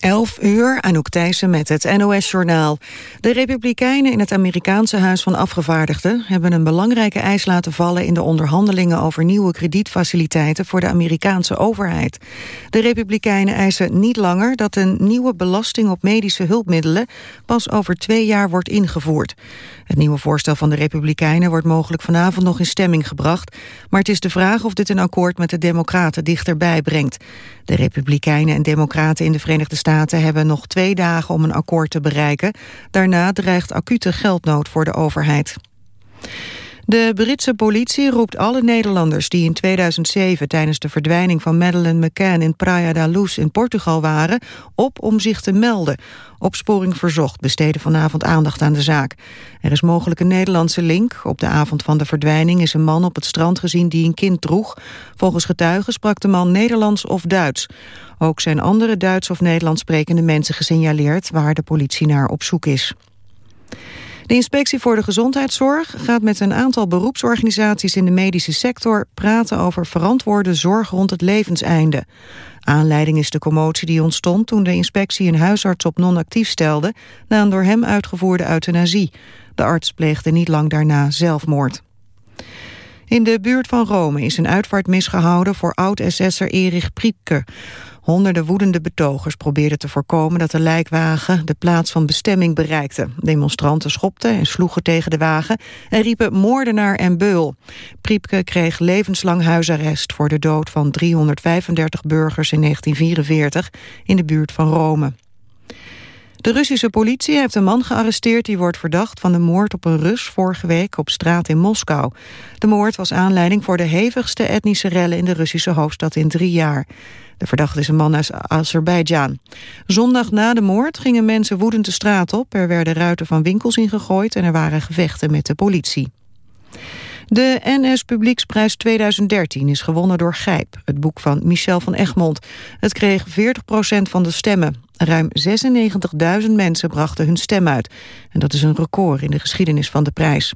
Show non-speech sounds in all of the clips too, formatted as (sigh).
11 uur, Anouk Thijssen met het NOS-journaal. De Republikeinen in het Amerikaanse Huis van Afgevaardigden... hebben een belangrijke eis laten vallen in de onderhandelingen... over nieuwe kredietfaciliteiten voor de Amerikaanse overheid. De Republikeinen eisen niet langer dat een nieuwe belasting op medische hulpmiddelen... pas over twee jaar wordt ingevoerd. Het nieuwe voorstel van de Republikeinen wordt mogelijk vanavond nog in stemming gebracht... maar het is de vraag of dit een akkoord met de Democraten dichterbij brengt. De Republikeinen en Democraten in de Verenigde Staten hebben nog twee dagen om een akkoord te bereiken. Daarna dreigt acute geldnood voor de overheid. De Britse politie roept alle Nederlanders die in 2007 tijdens de verdwijning van Madeleine McCann in Praia da Luz in Portugal waren, op om zich te melden. Opsporing Verzocht besteedde vanavond aandacht aan de zaak. Er is mogelijk een Nederlandse link. Op de avond van de verdwijning is een man op het strand gezien die een kind droeg. Volgens getuigen sprak de man Nederlands of Duits. Ook zijn andere Duits of Nederlands sprekende mensen gesignaleerd waar de politie naar op zoek is. De Inspectie voor de Gezondheidszorg gaat met een aantal beroepsorganisaties in de medische sector praten over verantwoorde zorg rond het levenseinde. Aanleiding is de commotie die ontstond toen de inspectie een huisarts op non-actief stelde na een door hem uitgevoerde euthanasie. De arts pleegde niet lang daarna zelfmoord. In de buurt van Rome is een uitvaart misgehouden voor oud-SS'er Erich Priepke. Honderden woedende betogers probeerden te voorkomen dat de lijkwagen de plaats van bestemming bereikte. Demonstranten schopten en sloegen tegen de wagen en riepen moordenaar en beul. Priepke kreeg levenslang huisarrest voor de dood van 335 burgers in 1944 in de buurt van Rome. De Russische politie heeft een man gearresteerd die wordt verdacht van de moord op een Rus vorige week op straat in Moskou. De moord was aanleiding voor de hevigste etnische rellen in de Russische hoofdstad in drie jaar. De verdachte is een man uit Azerbeidzjan. Zondag na de moord gingen mensen woedend de straat op. Er werden ruiten van winkels ingegooid en er waren gevechten met de politie. De NS Publieksprijs 2013 is gewonnen door Gijp, het boek van Michel van Egmond. Het kreeg 40% van de stemmen. Ruim 96.000 mensen brachten hun stem uit. En dat is een record in de geschiedenis van de prijs.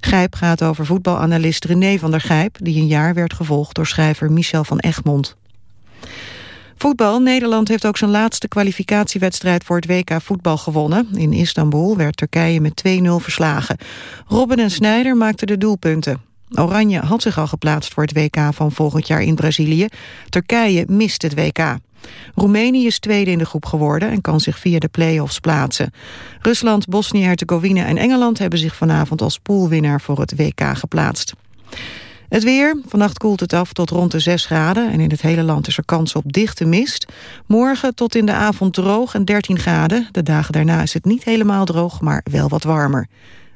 Gijp gaat over voetbalanalist René van der Gijp... die een jaar werd gevolgd door schrijver Michel van Egmond. Voetbal. Nederland heeft ook zijn laatste kwalificatiewedstrijd voor het WK voetbal gewonnen. In Istanbul werd Turkije met 2-0 verslagen. Robben en Snijder maakten de doelpunten. Oranje had zich al geplaatst voor het WK van volgend jaar in Brazilië. Turkije mist het WK. Roemenië is tweede in de groep geworden en kan zich via de play-offs plaatsen. Rusland, Bosnië-Herzegovina en Engeland hebben zich vanavond als poolwinnaar voor het WK geplaatst. Het weer. Vannacht koelt het af tot rond de 6 graden... en in het hele land is er kans op dichte mist. Morgen tot in de avond droog en 13 graden. De dagen daarna is het niet helemaal droog, maar wel wat warmer.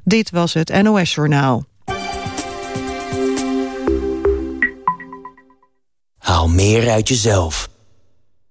Dit was het NOS Journaal. Haal meer uit jezelf.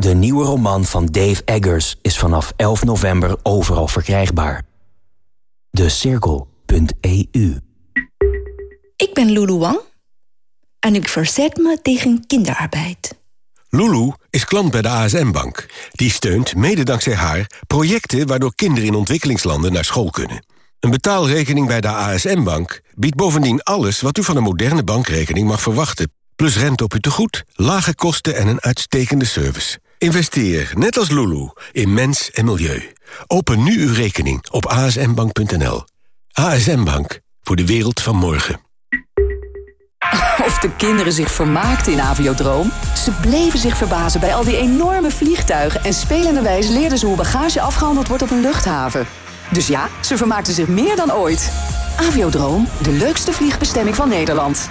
De nieuwe roman van Dave Eggers is vanaf 11 november overal verkrijgbaar. Decirkel.eu Ik ben Lulu Wang en ik verzet me tegen kinderarbeid. Lulu is klant bij de ASM-bank. Die steunt, mede dankzij haar, projecten waardoor kinderen in ontwikkelingslanden naar school kunnen. Een betaalrekening bij de ASM-bank biedt bovendien alles wat u van een moderne bankrekening mag verwachten. Plus rente op uw tegoed, lage kosten en een uitstekende service. Investeer, net als Lulu, in mens en milieu. Open nu uw rekening op asmbank.nl. ASM Bank, voor de wereld van morgen. (laughs) Of de kinderen zich vermaakten in Aviodroom? Ze bleven zich verbazen bij al die enorme vliegtuigen... en spelenderwijs leerden ze hoe bagage afgehandeld wordt op een luchthaven. Dus ja, ze vermaakten zich meer dan ooit. Aviodroom, de leukste vliegbestemming van Nederland.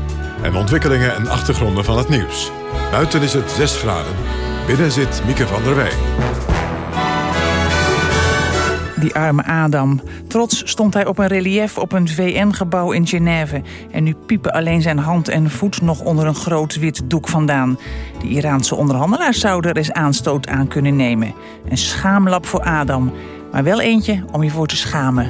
En ontwikkelingen en achtergronden van het nieuws. Buiten is het 6 graden. Binnen zit Mieke van der Wij. Die arme Adam. Trots stond hij op een relief op een VN-gebouw in Genève. En nu piepen alleen zijn hand en voet nog onder een groot wit doek vandaan. De Iraanse onderhandelaars zouden er eens aanstoot aan kunnen nemen. Een schaamlap voor Adam. Maar wel eentje om je voor te schamen.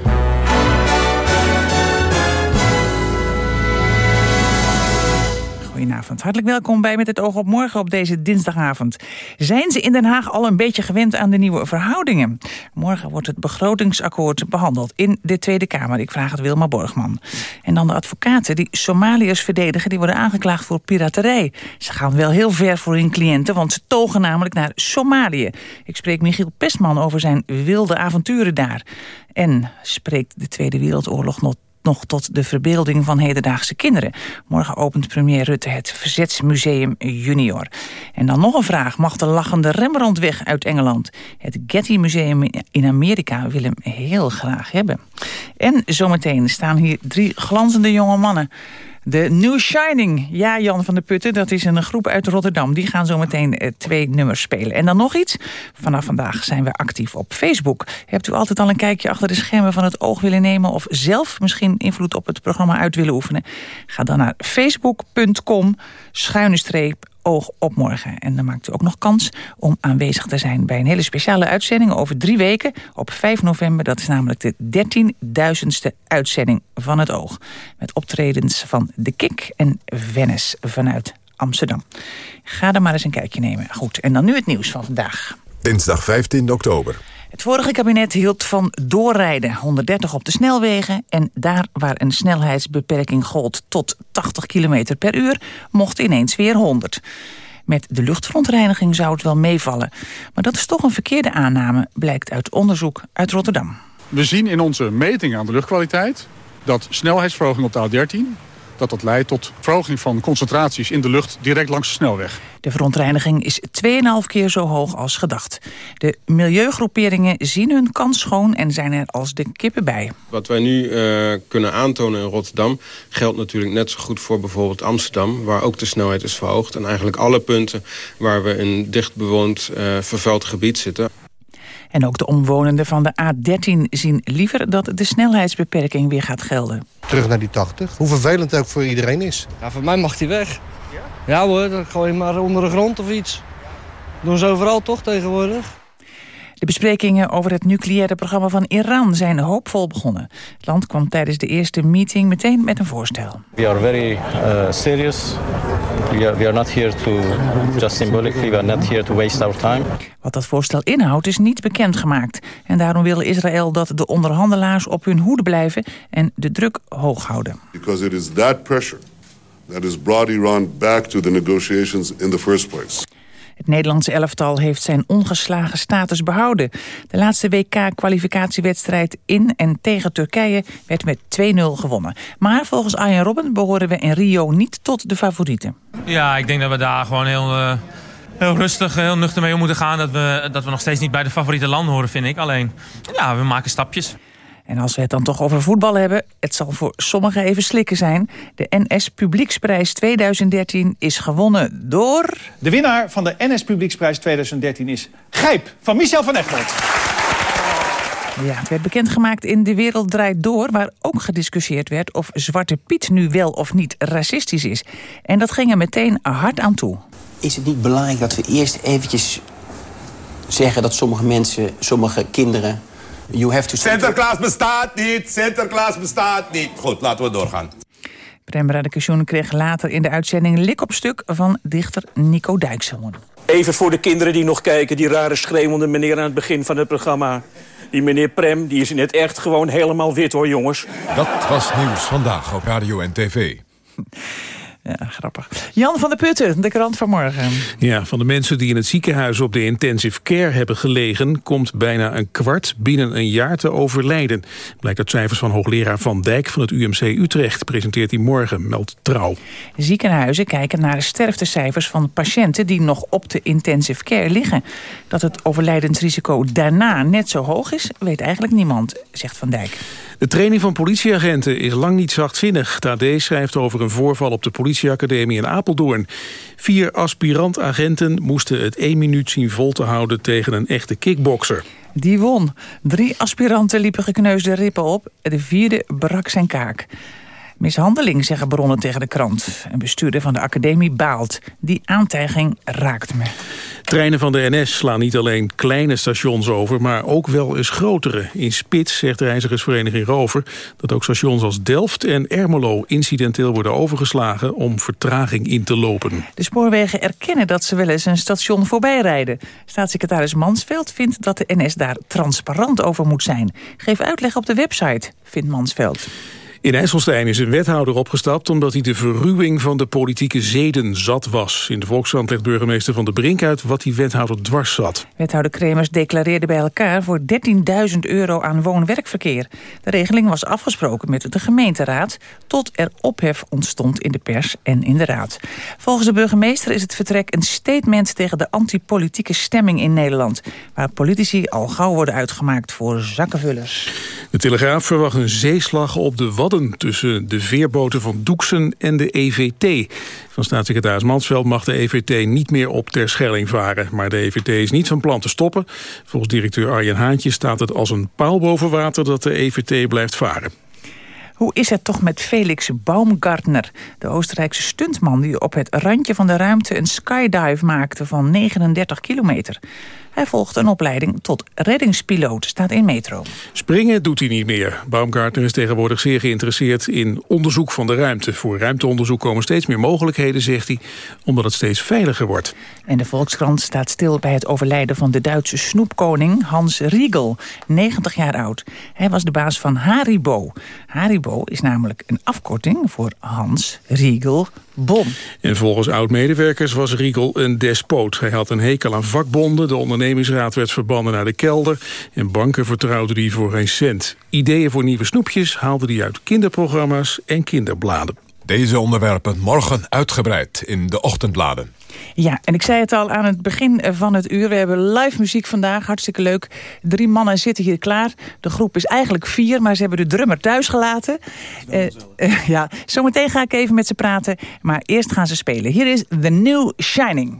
Goedenavond. Hartelijk welkom bij Met het oog op morgen op deze dinsdagavond. Zijn ze in Den Haag al een beetje gewend aan de nieuwe verhoudingen? Morgen wordt het begrotingsakkoord behandeld in de Tweede Kamer. Ik vraag het Wilma Borgman. En dan de advocaten die Somaliërs verdedigen... die worden aangeklaagd voor piraterij. Ze gaan wel heel ver voor hun cliënten, want ze togen namelijk naar Somalië. Ik spreek Michiel Pestman over zijn wilde avonturen daar. En spreekt de Tweede Wereldoorlog nog nog tot de verbeelding van hedendaagse kinderen. Morgen opent premier Rutte het Verzetsmuseum Junior. En dan nog een vraag. Mag de lachende Rembrandt weg uit Engeland? Het Getty Museum in Amerika wil hem heel graag hebben. En zometeen staan hier drie glanzende jonge mannen... De New Shining. Ja, Jan van der Putten, dat is een groep uit Rotterdam. Die gaan zo meteen eh, twee nummers spelen. En dan nog iets. Vanaf vandaag zijn we actief op Facebook. Hebt u altijd al een kijkje achter de schermen van het oog willen nemen... of zelf misschien invloed op het programma uit willen oefenen? Ga dan naar facebook.com schuine streep oog op morgen. En dan maakt u ook nog kans om aanwezig te zijn... bij een hele speciale uitzending over drie weken op 5 november. Dat is namelijk de 13.000ste uitzending van het oog. Met optredens van De Kik en Venice vanuit Amsterdam. Ga er maar eens een kijkje nemen. Goed, en dan nu het nieuws van vandaag. Dinsdag 15 oktober. Het vorige kabinet hield van doorrijden, 130 op de snelwegen... en daar waar een snelheidsbeperking gold tot 80 km per uur... mocht ineens weer 100. Met de luchtverontreiniging zou het wel meevallen. Maar dat is toch een verkeerde aanname, blijkt uit onderzoek uit Rotterdam. We zien in onze meting aan de luchtkwaliteit... dat snelheidsverhoging op de A13 dat dat leidt tot verhoging van concentraties in de lucht direct langs de snelweg. De verontreiniging is 2,5 keer zo hoog als gedacht. De milieugroeperingen zien hun kans schoon en zijn er als de kippen bij. Wat wij nu uh, kunnen aantonen in Rotterdam... geldt natuurlijk net zo goed voor bijvoorbeeld Amsterdam... waar ook de snelheid is verhoogd. En eigenlijk alle punten waar we in dicht bewoond uh, vervuild gebied zitten. En ook de omwonenden van de A13 zien liever dat de snelheidsbeperking weer gaat gelden. Terug naar die 80. Hoe vervelend het ook voor iedereen is. Ja, voor mij mag die weg. Ja, ja hoor, dan gooi je maar onder de grond of iets. Doen ze overal toch tegenwoordig? De besprekingen over het nucleaire programma van Iran zijn hoopvol begonnen. Het land kwam tijdens de eerste meeting meteen met een voorstel. We are very uh, serious. We are, we are not here to just symbolically. We are not here to waste our time. Wat dat voorstel inhoudt is niet bekendgemaakt. En daarom wil Israël dat de onderhandelaars op hun hoede blijven en de druk hoog houden. Because it is that pressure that has brought Iran back to the negotiations in the first place. Het Nederlandse elftal heeft zijn ongeslagen status behouden. De laatste WK-kwalificatiewedstrijd in en tegen Turkije werd met 2-0 gewonnen. Maar volgens Arjen Robben behoren we in Rio niet tot de favorieten. Ja, ik denk dat we daar gewoon heel... Uh heel rustig, heel nuchter mee om moeten gaan. Dat we, dat we nog steeds niet bij de favoriete landen horen, vind ik. Alleen, ja, we maken stapjes. En als we het dan toch over voetbal hebben... het zal voor sommigen even slikken zijn. De NS Publieksprijs 2013 is gewonnen door... De winnaar van de NS Publieksprijs 2013 is Gijp van Michel van Egmond. Ja, het werd bekendgemaakt in De Wereld Draait Door... waar ook gediscussieerd werd of Zwarte Piet nu wel of niet racistisch is. En dat ging er meteen hard aan toe. Is het niet belangrijk dat we eerst eventjes zeggen... dat sommige mensen, sommige kinderen You have to Sinterklaas bestaat niet, Sinterklaas bestaat niet. Goed, laten we doorgaan. Prem Radekation kreeg later in de uitzending lik op stuk van dichter Nico Dijkshoorn. Even voor de kinderen die nog kijken, die rare schreeuwende meneer aan het begin van het programma. Die meneer Prem, die is in het echt gewoon helemaal wit hoor, jongens. Dat was nieuws vandaag op Radio en TV. (laughs) Ja, grappig. Jan van der Putten, de krant van morgen. Ja, van de mensen die in het ziekenhuis op de intensive care hebben gelegen... komt bijna een kwart binnen een jaar te overlijden. Blijkt uit cijfers van hoogleraar Van Dijk van het UMC Utrecht. Presenteert hij morgen, meldt Trouw. Ziekenhuizen kijken naar de sterftecijfers van patiënten... die nog op de intensive care liggen. Dat het overlijdensrisico daarna net zo hoog is... weet eigenlijk niemand, zegt Van Dijk. De training van politieagenten is lang niet zachtzinnig. De AD schrijft over een voorval op de politieacademie in Apeldoorn. Vier aspirant-agenten moesten het één minuut zien vol te houden tegen een echte kickbokser. Die won. Drie aspiranten liepen gekneusde rippen op. De vierde brak zijn kaak. Mishandeling, zeggen bronnen tegen de krant. Een bestuurder van de academie baalt. Die aantijging raakt me. Treinen van de NS slaan niet alleen kleine stations over... maar ook wel eens grotere. In Spits zegt reizigersvereniging Rover... dat ook stations als Delft en Ermelo incidenteel worden overgeslagen... om vertraging in te lopen. De spoorwegen erkennen dat ze wel eens een station voorbij rijden. Staatssecretaris Mansveld vindt dat de NS daar transparant over moet zijn. Geef uitleg op de website, vindt Mansveld. In IJsselstein is een wethouder opgestapt omdat hij de verruwing van de politieke zeden zat was. In de Volkskrant legt burgemeester Van de Brink uit wat die wethouder dwars zat. Wethouder Kremers declareerde bij elkaar voor 13.000 euro aan woon-werkverkeer. De regeling was afgesproken met de gemeenteraad tot er ophef ontstond in de pers en in de raad. Volgens de burgemeester is het vertrek een statement tegen de antipolitieke stemming in Nederland, waar politici al gauw worden uitgemaakt voor zakkenvullers. De Telegraaf verwacht een zeeslag op de Wadden... tussen de veerboten van Doeksen en de EVT. Van staatssecretaris Mansveld mag de EVT niet meer op Terschelling varen. Maar de EVT is niet van plan te stoppen. Volgens directeur Arjen Haantje staat het als een paal boven water... dat de EVT blijft varen. Hoe is het toch met Felix Baumgartner, de Oostenrijkse stuntman... die op het randje van de ruimte een skydive maakte van 39 kilometer? Hij volgt een opleiding tot reddingspiloot, staat in Metro. Springen doet hij niet meer. Baumgartner is tegenwoordig zeer geïnteresseerd in onderzoek van de ruimte. Voor ruimteonderzoek komen steeds meer mogelijkheden, zegt hij, omdat het steeds veiliger wordt. En de Volkskrant staat stil bij het overlijden van de Duitse snoepkoning Hans Riegel, 90 jaar oud. Hij was de baas van Haribo. Haribo is namelijk een afkorting voor Hans Riegel Bon. En volgens oud-medewerkers was Riegel een despoot. Hij had een hekel aan vakbonden, de ondernemingsraad werd verbannen naar de kelder... en banken vertrouwden hij voor geen cent. Ideeën voor nieuwe snoepjes haalde hij uit kinderprogramma's en kinderbladen. Deze onderwerpen morgen uitgebreid in de ochtendbladen. Ja, en ik zei het al aan het begin van het uur. We hebben live muziek vandaag, hartstikke leuk. Drie mannen zitten hier klaar. De groep is eigenlijk vier, maar ze hebben de drummer thuis gelaten. Uh, uh, (laughs) ja, zometeen ga ik even met ze praten. Maar eerst gaan ze spelen. Hier is The New Shining.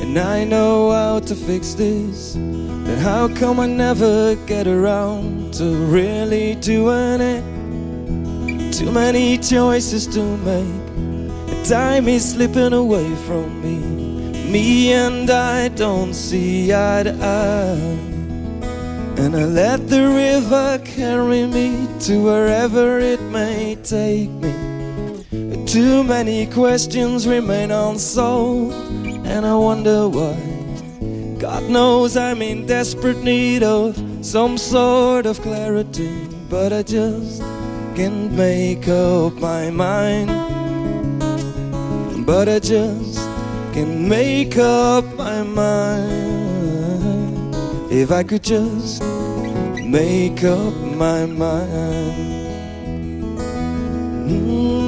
And I know how to fix this. Then how come I never get around to really doing it? Too many choices to make. And time is slipping away from me. Me and I don't see eye to eye. And I let the river carry me to wherever it may take me. Too many questions remain unsolved and I wonder why. God knows I'm in desperate need of some sort of clarity, but I just can't make up my mind. But I just can't make up my mind. If I could just make up my mind. And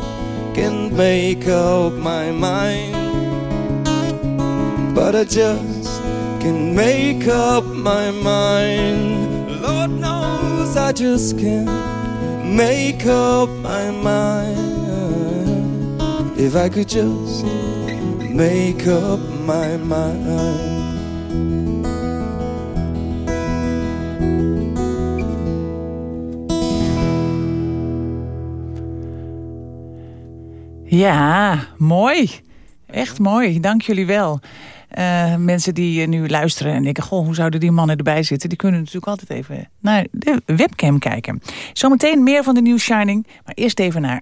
can't make up my mind. But I just can't make up my mind. Lord knows I just can't make up my mind. If I could just make up my mind. Ja, mooi. Echt mooi. Dank jullie wel. Eh, mensen die eh, nu luisteren en denken... goh, hoe zouden die mannen erbij zitten? Die kunnen natuurlijk altijd even naar de webcam kijken. Zometeen meer van de New Shining. Maar eerst even naar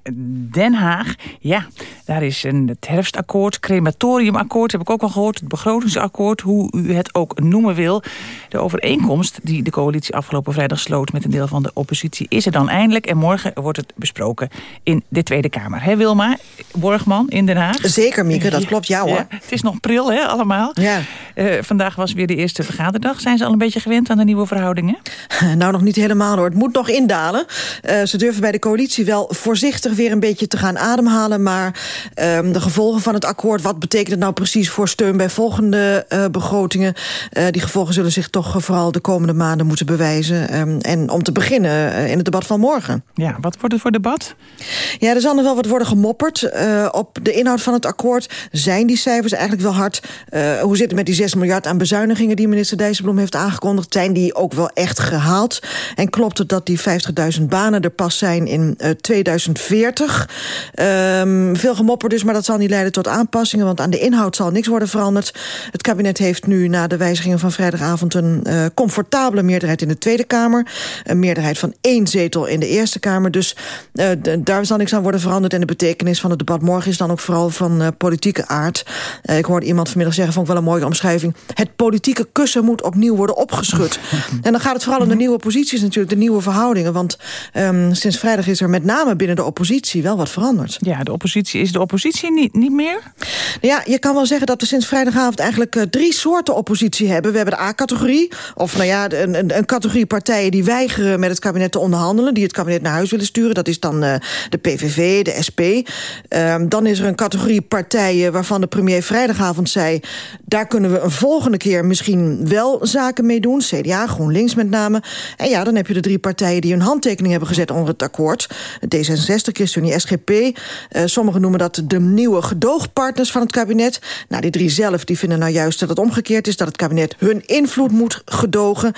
Den Haag. Ja, daar is een, het herfstakkoord, crematoriumakkoord... heb ik ook al gehoord, het begrotingsakkoord... hoe u het ook noemen wil. De overeenkomst die de coalitie afgelopen vrijdag sloot... met een deel van de oppositie is er dan eindelijk. En morgen wordt het besproken in de Tweede Kamer. Hé Wilma, Borgman in Den Haag? Zeker, Mieke, dat klopt, jou hoor. Ja, het is nog pril, hè, allemaal. Ja. Uh, vandaag was weer de eerste vergaderdag. Zijn ze al een beetje gewend aan de nieuwe verhoudingen? (laughs) Nou, nog niet helemaal hoor. Het moet nog indalen. Uh, ze durven bij de coalitie wel voorzichtig weer een beetje te gaan ademhalen. Maar uh, de gevolgen van het akkoord... wat betekent het nou precies voor steun bij volgende uh, begrotingen? die gevolgen zullen zich toch vooral de komende maanden moeten bewijzen. Um, en om te beginnen in het debat van morgen. Ja, wat wordt het voor debat? Ja, er zal nog wel wat worden gemopperd. op de inhoud van het akkoord zijn die cijfers eigenlijk wel hard... Hoe zit het met die 6 miljard aan bezuinigingen... die minister Dijsselbloem heeft aangekondigd? Zijn die ook wel echt gehaald? En klopt het dat die 50.000 banen er pas zijn in uh, 2040? Um, veel gemopper dus, maar dat zal niet leiden tot aanpassingen... want aan de inhoud zal niks worden veranderd. Het kabinet heeft nu na de wijzigingen van vrijdagavond... een uh, comfortabele meerderheid in de Tweede Kamer. Een meerderheid van één zetel in de Eerste Kamer. Dus uh, daar zal niks aan worden veranderd. En de betekenis van het debat morgen is dan ook vooral van politieke aard. Ik hoorde iemand vanmiddag zeggen, vond ik wel een mooie omschrijving... het politieke kussen moet opnieuw worden opgeschud. (laughs) en dan gaat het vooral om de nieuwe posities natuurlijk, de nieuwe verhoudingen. Want um, sinds vrijdag is er met name binnen de oppositie wel wat veranderd. Ja, de oppositie is de oppositie niet, niet meer? Ja, je kan wel zeggen dat we sinds vrijdagavond eigenlijk uh, drie soorten oppositie hebben. We hebben de A-categorie, of nou ja, een, een, een categorie partijen die weigeren met het kabinet te onderhandelen, die het kabinet naar huis willen sturen. Dat is dan uh, de PVV, de SP. Um, dan is er een categorie partijen waarvan de premier vrijdagavond zei... daar kunnen we een volgende keer misschien wel zaken mee doen. CDA, GroenLinks met name. En ja, dan heb je de drie partijen die hun handtekening hebben gezet onder het akkoord. D66, ChristenUnie, SGP. Uh, sommigen noemen dat de nieuwe gedoogpartners van het kabinet. Nou, die drie zelf die vinden nou juist dat het omgekeerd is... dat het kabinet hun invloed moet gedogen.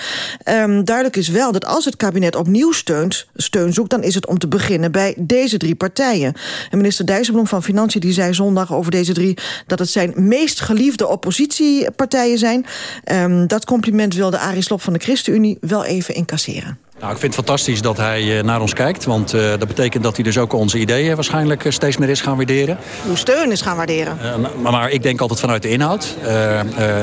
Um, duidelijk is wel dat als het kabinet opnieuw steunt, steun zoekt... dan is het om te beginnen bij deze drie partijen. En minister Dijsselbloem van Financiën die zei zondag over deze drie... dat het zijn meest geliefde oppositiepartijen zijn. Um, dat compliment wilde Arie Slob van de ChristenUnie wel even incasseren. Nou, ik vind het fantastisch dat hij uh, naar ons kijkt. Want uh, dat betekent dat hij dus ook onze ideeën waarschijnlijk uh, steeds meer is gaan waarderen. Uw steun is gaan waarderen. maar, maar ik denk altijd vanuit de inhoud.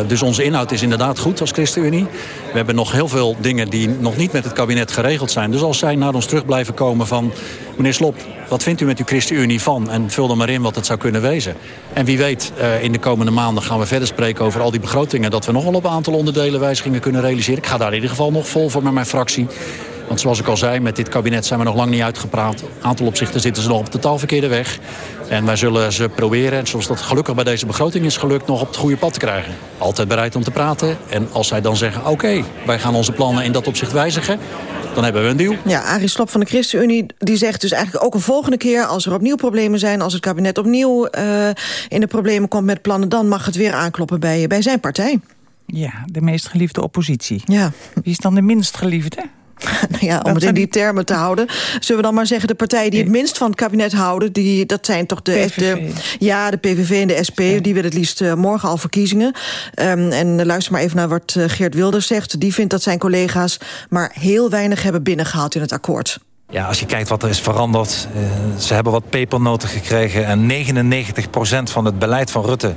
dus onze inhoud is inderdaad goed als ChristenUnie. We hebben nog heel veel dingen die nog niet met het kabinet geregeld zijn. Dus als zij naar ons terug blijven komen van... meneer Slop, wat vindt u met uw ChristenUnie van? En vul er maar in wat het zou kunnen wezen. En wie weet, in de komende maanden gaan we verder spreken over al die begrotingen... dat we nog wel op een aantal onderdelen wijzigingen kunnen realiseren. Ik ga daar in ieder geval nog vol voor met mijn fractie. Want zoals ik al zei, met dit kabinet zijn we nog lang niet uitgepraat. Een aantal opzichten zitten ze nog op totaal verkeerde weg. En wij zullen ze proberen, en zoals dat gelukkig bij deze begroting is gelukt... nog op het goede pad te krijgen. Altijd bereid om te praten. En als zij dan zeggen, oké, okay, wij gaan onze plannen in dat opzicht wijzigen... dan hebben we een deal. Ja, Arie Slob van de ChristenUnie die zegt dus eigenlijk ook een volgende keer... als er opnieuw problemen zijn, als het kabinet opnieuw uh, in de problemen komt met plannen... dan mag het weer aankloppen bij, bij zijn partij. Ja, de meest geliefde oppositie. Ja. Wie is dan de minst geliefde? (laughs) nou ja, om het in die termen te houden. Zullen we dan maar zeggen, de partijen die het minst van het kabinet houden... Die, dat zijn toch de, PVV. ja, de PVV en de SP. Die willen het liefst uh, morgen al verkiezingen. Um, en luister maar even naar wat uh, Geert Wilders zegt. Die vindt dat zijn collega's maar heel weinig hebben binnengehaald in het akkoord. Ja, als je kijkt wat er is veranderd. Uh, ze hebben wat pepernoten gekregen. En 99% van het beleid van Rutte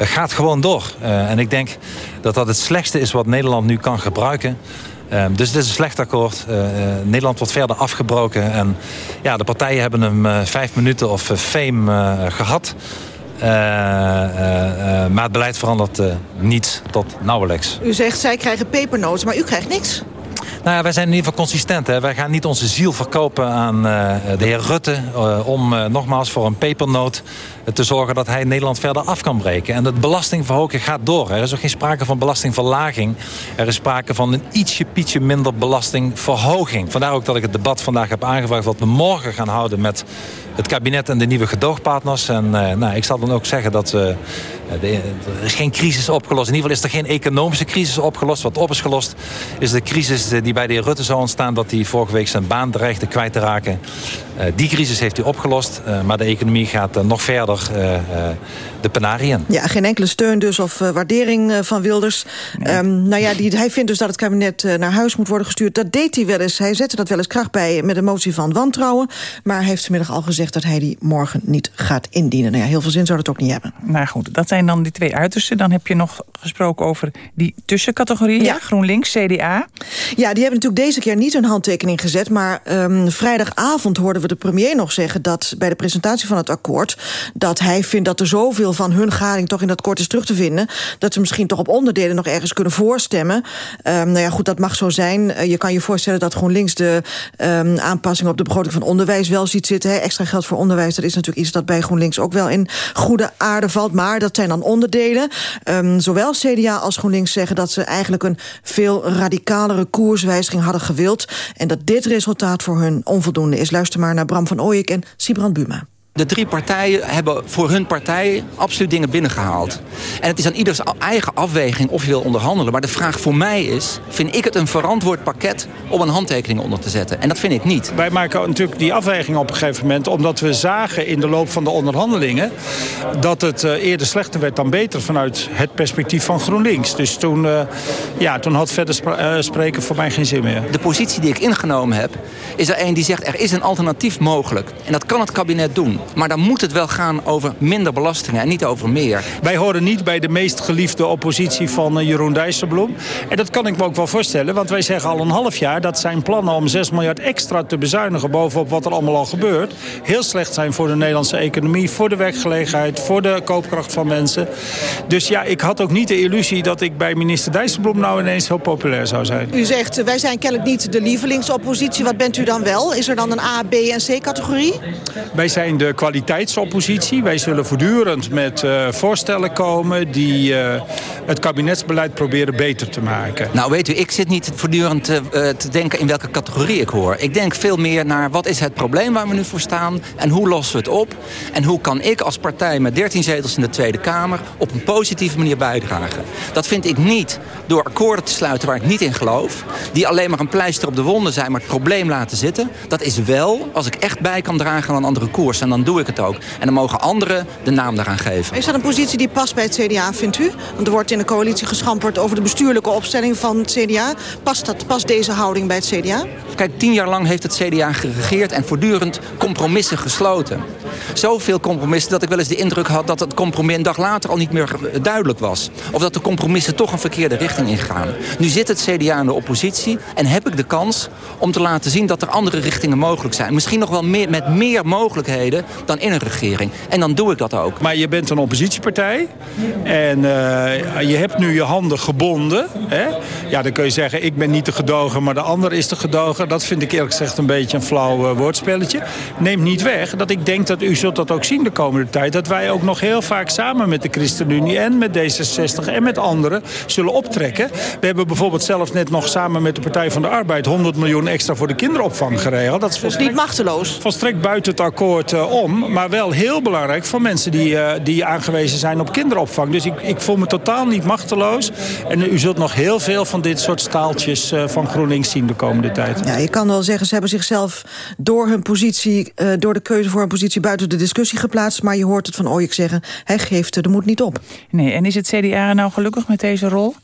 uh, gaat gewoon door. Uh, en ik denk dat dat het slechtste is wat Nederland nu kan gebruiken. Uh, dus dit is een slecht akkoord. Uh, uh, Nederland wordt verder afgebroken. En ja, de partijen hebben hem uh, vijf minuten of fame gehad. maar het beleid verandert niet tot nauwelijks. U zegt zij krijgen pepernoten, maar u krijgt niks. Nou ja, wij zijn in ieder geval consistent. Hè. Wij gaan niet onze ziel verkopen aan uh, de heer Rutte... Uh, om uh, nogmaals voor een pepernoot te zorgen dat hij Nederland verder af kan breken. En het belastingverhogen gaat door. Er is ook geen sprake van belastingverlaging. Er is sprake van een ietsje pietje minder belastingverhoging. Vandaar ook dat ik het debat vandaag heb aangevraagd... wat we morgen gaan houden met het kabinet en de nieuwe gedoogpartners. En nou, ik zal dan ook zeggen dat... De, er is geen crisis opgelost. In ieder geval is er geen economische crisis opgelost. Wat op is gelost is de crisis die bij de heer Rutte zou ontstaan... dat hij vorige week zijn baan dreigde kwijt te raken. Uh, die crisis heeft hij opgelost. Uh, maar de economie gaat nog verder de penarien. Ja, geen enkele steun dus of waardering van Wilders. Nee. Um, nou ja, die, hij vindt dus dat het kabinet naar huis moet worden gestuurd. Dat deed hij wel eens. Hij zette dat wel eens kracht bij met een motie van wantrouwen. Maar hij heeft vanmiddag al gezegd dat hij die morgen niet gaat indienen. Nou ja, heel veel zin zou dat ook niet hebben. Nou goed, dat zijn dan die twee uitersten. Dan heb je nog gesproken over die tussencategorieën. Ja. GroenLinks, CDA. Ja, die hebben natuurlijk deze keer niet hun handtekening gezet. Maar um, vrijdagavond hoorden we de premier nog zeggen... dat bij de presentatie van het akkoord... dat hij vindt dat er zoveel van hun gading toch in dat akkoord is terug te vinden... dat ze misschien toch op onderdelen nog ergens kunnen voorstemmen. Um, nou ja, goed, dat mag zo zijn. Uh, je kan je voorstellen dat GroenLinks de um, aanpassing op de begroting van onderwijs wel ziet zitten. Hè. Extra geld voor onderwijs, dat is natuurlijk iets dat bij GroenLinks ook wel in goede aarde valt. Maar dat zijn dan onderdelen. Um, zowel CDA als GroenLinks zeggen dat ze eigenlijk een veel radicalere koerswijziging hadden gewild. En dat dit resultaat voor hun onvoldoende is. Luister maar naar Bram van Ooyek en Sibrand Buma. De drie partijen hebben voor hun partij absoluut dingen binnengehaald. En het is aan ieders eigen afweging of je wil onderhandelen. Maar de vraag voor mij is, vind ik het een verantwoord pakket om een handtekening onder te zetten? En dat vind ik niet. Wij maken natuurlijk die afweging op een gegeven moment... omdat we zagen in de loop van de onderhandelingen... dat het uh, eerder slechter werd dan beter vanuit het perspectief van GroenLinks. Dus toen, uh, ja, toen had verder uh, spreken voor mij geen zin meer. De positie die ik ingenomen heb, is er een die zegt... er is een alternatief mogelijk. En dat kan het kabinet doen. Maar dan moet het wel gaan over minder belastingen en niet over meer. Wij horen niet bij de meest geliefde oppositie van uh, Jeroen Dijsselbloem. En dat kan ik me ook wel voorstellen, want wij zeggen al een half jaar... dat zijn plannen om 6 miljard extra te bezuinigen bovenop wat er allemaal al gebeurt... heel slecht zijn voor de Nederlandse economie, voor de werkgelegenheid... voor de koopkracht van mensen. Dus ja, ik had ook niet de illusie dat ik bij minister Dijsselbloem nou ineens heel populair zou zijn. U zegt, wij zijn kennelijk niet de lievelingsoppositie. Wat bent u dan wel? Is er dan een A, B en C categorie? Wij zijn de kwaliteitsoppositie. Wij zullen voortdurend met uh, voorstellen komen die uh, het kabinetsbeleid proberen beter te maken. Nou weet u, ik zit niet voortdurend te denken in welke categorie ik hoor. Ik denk veel meer naar wat is het probleem waar we nu voor staan en hoe lossen we het op. En hoe kan ik als partij met 13 zetels in de Tweede Kamer op een positieve manier bijdragen. Dat vind ik niet door akkoorden te sluiten waar ik niet in geloof. Die alleen maar een pleister op de wonden zijn, maar het probleem laten zitten. Dat is wel als ik echt bij kan dragen aan een andere koers. En dan doe ik het ook. En dan mogen anderen de naam daaraan geven. Is dat een positie die past bij het CDA, vindt u? Want er wordt in de coalitie geschamperd over de bestuurlijke opstelling van het CDA. Past, dat, past deze houding bij het CDA? Kijk, tien jaar lang heeft het CDA geregeerd en voortdurend compromissen gesloten. Zoveel compromissen dat ik wel eens de indruk had dat het compromis een dag later al niet meer duidelijk was. Of dat de compromissen toch een verkeerde richting ingaan. Nu zit het CDA in de oppositie en heb ik de kans om te laten zien dat er andere richtingen mogelijk zijn. Misschien nog wel meer, met meer mogelijkheden dan in een regering. En dan doe ik dat ook. Maar je bent een oppositiepartij en eh, je hebt nu je handen gebonden. Hè? Ja, dan kun je zeggen, ik ben niet de gedogen, maar de ander is de gedogen. Dat vind ik eerlijk gezegd een beetje een flauw uh, woordspelletje. Neemt niet weg dat ik denk dat u zult dat ook zien de komende tijd. Dat wij ook nog heel vaak samen met de ChristenUnie en met D66 en met anderen zullen optrekken. We hebben bijvoorbeeld zelf net nog samen met de Partij van de Arbeid 100 miljoen extra voor de kinderopvang geregeld. Dat is volstrekt, niet machteloos. Volstrekt buiten het akkoord uh, om, maar wel heel belangrijk voor mensen die, uh, die aangewezen zijn op kinderopvang. Dus ik, ik voel me totaal niet machteloos. En u zult nog heel veel van dit soort staaltjes uh, van GroenLinks zien de komende tijd. Ja, je kan wel zeggen, ze hebben zichzelf door hun positie, door de keuze voor hun positie buiten de discussie geplaatst. Maar je hoort het van Ooyek zeggen, hij geeft de moed niet op. Nee, en is het CDA nou gelukkig met deze rol?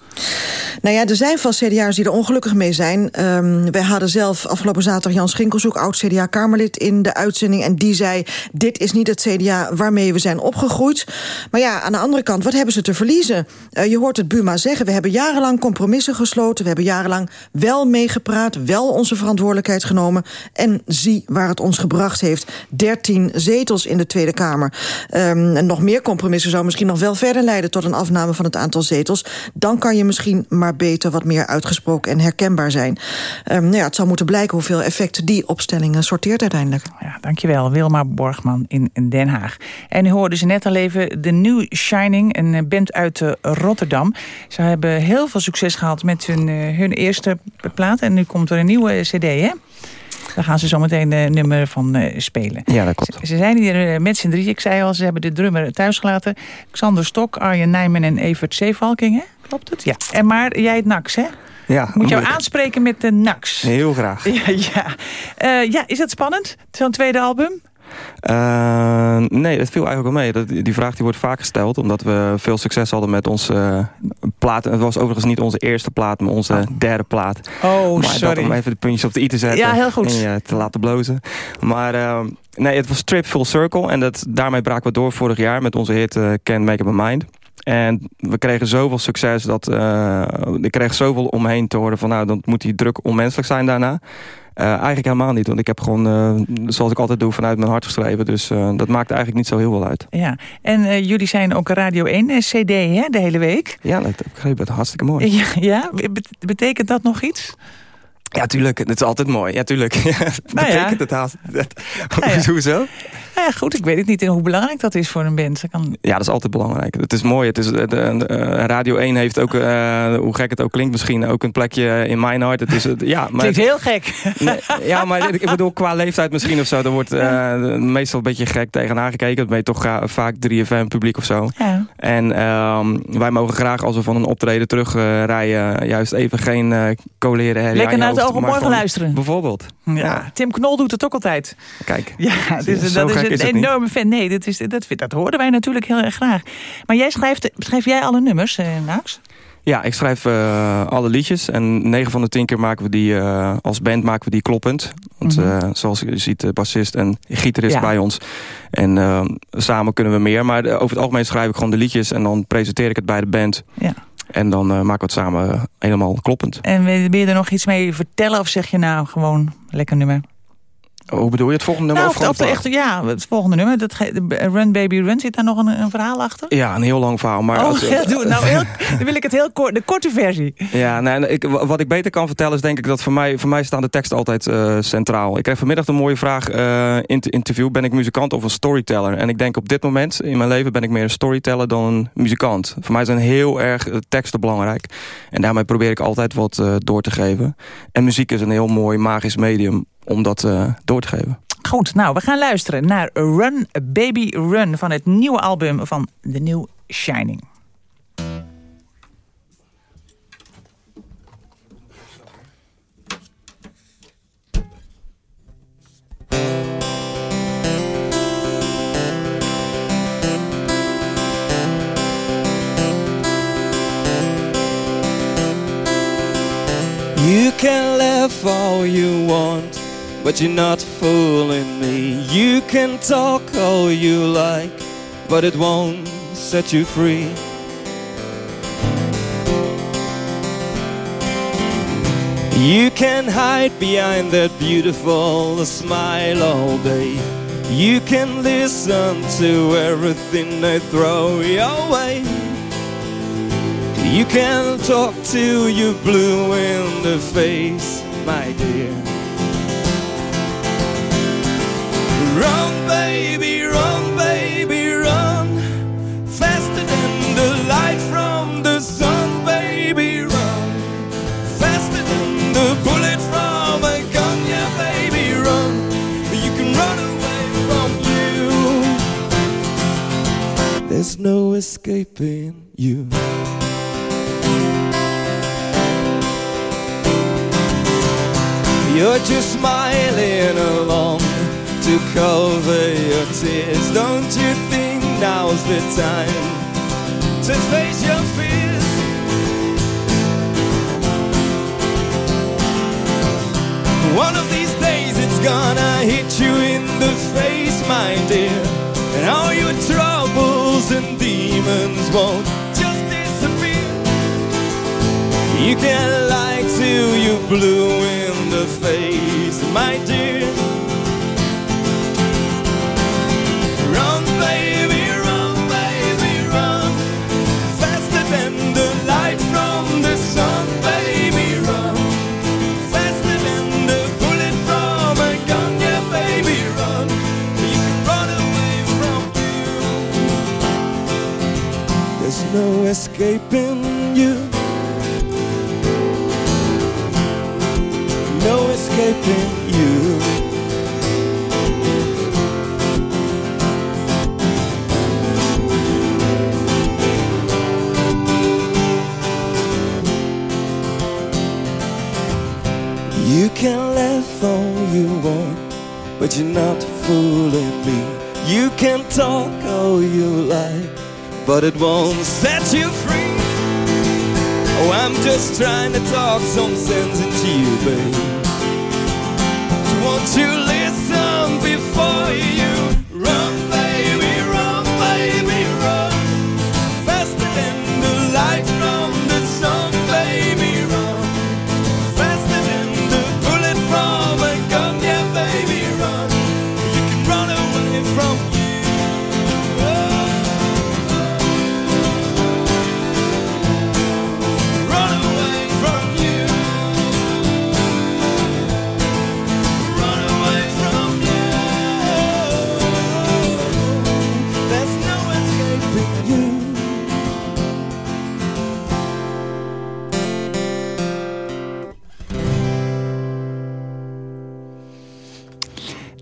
Nou ja, er zijn vast CDA'ers die er ongelukkig mee zijn. Um, wij hadden zelf afgelopen zaterdag Jan Schinkelshoek, oud-CDA-Kamerlid, in de uitzending. En die zei, dit is niet het CDA waarmee we zijn opgegroeid. Maar ja, aan de andere kant, wat hebben ze te verliezen? Uh, je hoort het Buma zeggen, we hebben jarenlang compromissen gesloten. We hebben jarenlang wel meegepraat, wel onze verantwoordelijkheid genomen. En zie waar het ons gebracht heeft. 13 zetels in de Tweede Kamer. Um, en nog meer compromissen zou misschien nog wel verder leiden... tot een afname van het aantal zetels. Dan kan je misschien maar beter wat meer uitgesproken en herkenbaar zijn. Um, nou ja, het zal moeten blijken hoeveel effect die opstelling sorteert uiteindelijk. Ja, dankjewel, Wilma Borgman in Den Haag. En u hoorde ze net al even de New Shining, een band uit Rotterdam. Ze hebben heel veel succes gehad met hun, hun eerste plaat. En nu komt er een nieuwe cd, hè? Daar gaan ze zometeen de nummer van uh, spelen. Ja, dat klopt. Ze, ze zijn hier uh, met z'n drie. Ik zei al, ze hebben de drummer thuis gelaten. Xander Stok, Arjen Nijmen en Evert Zeevalking, hè? Klopt het? Ja. En maar jij het Nax, hè? Ja, Moet jou aanspreken met de Nax. Heel graag. (laughs) Ja, ja. Uh, ja is het spannend, zo'n tweede album? Uh, nee, dat viel eigenlijk wel mee. Dat, die vraag die wordt vaak gesteld. Omdat we veel succes hadden met onze uh, plaat. Het was overigens niet onze eerste plaat, maar onze oh. derde plaat. Oh, maar sorry. Dat om even de puntjes op de i te zetten. Ja, heel goed. En je te laten blozen. Maar uh, nee, het was Trip Full Circle. En dat, daarmee braken we door vorig jaar met onze hit Can't Make Up My Mind. En we kregen zoveel succes dat uh, ik kreeg zoveel omheen te horen van nou, dan moet die druk onmenselijk zijn daarna. Uh, eigenlijk helemaal niet, want ik heb gewoon, uh, zoals ik altijd doe, vanuit mijn hart geschreven. Dus uh, dat maakt eigenlijk niet zo heel veel uit. Ja, en jullie zijn ook Radio 1 CD hè, de hele week? Ja, dat heb ik. Hartstikke mooi. Ja, (laughs) ja? betekent dat nog iets? Ja, tuurlijk. Het is altijd mooi. Ja, tuurlijk. (laughs) Nou betekent ja. het haast. Nou. (laughs) Hoezo? Ja, goed. Ik weet het niet hoe belangrijk dat is voor een band. Dat kan... Ja, dat is altijd belangrijk. Het is mooi. Het is, de, de, de, Radio 1 heeft ook, uh, hoe gek het ook klinkt misschien, ook een plekje in mijn hart. Het is, ja, maar, klinkt heel gek. Nee, ja, maar ik bedoel, qua leeftijd misschien of zo. Er wordt uh, meestal een beetje gek tegenaan gekeken. Dat ben je toch uh, vaak 3FM publiek of zo. Ja. En um, wij mogen graag, als we van een optreden terugrijden, juist even geen coleren herrie Lekker naar het oog op morgen luisteren. Bijvoorbeeld. Ja. ja. Tim Knol doet het ook altijd. Kijk. Ja, dus, dat is een is enorme fan. Nee, dat, is, dat, dat hoorden wij natuurlijk heel erg graag. Maar jij schrijft, schrijf jij alle nummers, eh? Ja, ik schrijf uh, alle liedjes. En 9 van de 10 keer maken we die uh, als band maken we die kloppend. Want mm -hmm. uh, zoals je ziet, bassist en gitarist ja. bij ons. En samen kunnen we meer. Maar over het algemeen schrijf ik gewoon de liedjes. En dan presenteer ik het bij de band. Ja. En dan maken we het samen helemaal kloppend. En wil je er nog iets mee vertellen? Of zeg je nou gewoon lekker nummer? Hoe bedoel je het volgende nummer? Nou, of, of de echte, ja, het volgende nummer. Dat, Run Baby Run, zit daar nog een, een verhaal achter? Ja, een heel lang verhaal. Maar oh, als, (laughs) ja, doe, nou, heel, dan wil ik het heel kort, de korte versie. Ja, nou, ik, wat ik beter kan vertellen is denk ik dat voor mij, voor mij staan de teksten altijd uh, centraal. Ik kreeg vanmiddag een mooie vraag uh, in het interview. Ben ik muzikant of een storyteller? En ik denk op dit moment in mijn leven ben ik meer een storyteller dan een muzikant. Voor mij zijn heel erg teksten belangrijk. En daarmee probeer ik altijd wat uh, door te geven. En muziek is een heel mooi magisch medium om dat uh, door te geven. Goed, nou, we gaan luisteren naar Run Baby Run... van het nieuwe album van The New Shining. You can laugh all you want but you're not fooling me. You can talk all you like, but it won't set you free. You can hide behind that beautiful smile all day. You can listen to everything they throw your way. You can talk to you blue in the face, my dear. Run, baby, run, baby, run. Faster than the light from the sun, baby, run. Faster than the bullet from a gun, yeah, baby, run. You can run away from you. There's no escaping you. You're just smiling along to cover your tears. Don't you think now's the time to face your fears? One of these days it's gonna hit you in the face, my dear. And all your troubles and demons won't just disappear. You can lie to you blue in the face, my dear. Escaping you. No escaping you. You can laugh all you want, but you're not fooling me. You can talk all you like, but it won't set you free. Oh, I'm just trying to talk some sense into you, babe. Won't you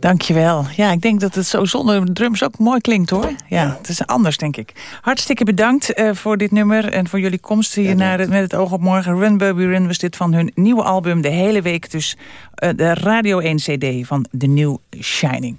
Dankjewel. Ja, ik denk dat het zo zonder drums ook mooi klinkt hoor. Ja, het is anders denk ik. Hartstikke bedankt eh, voor dit nummer en voor jullie komst hier naar het, met het oog op morgen. Run Baby Run was dit van hun nieuwe album. De hele week dus eh, de Radio 1 CD van The New Shining.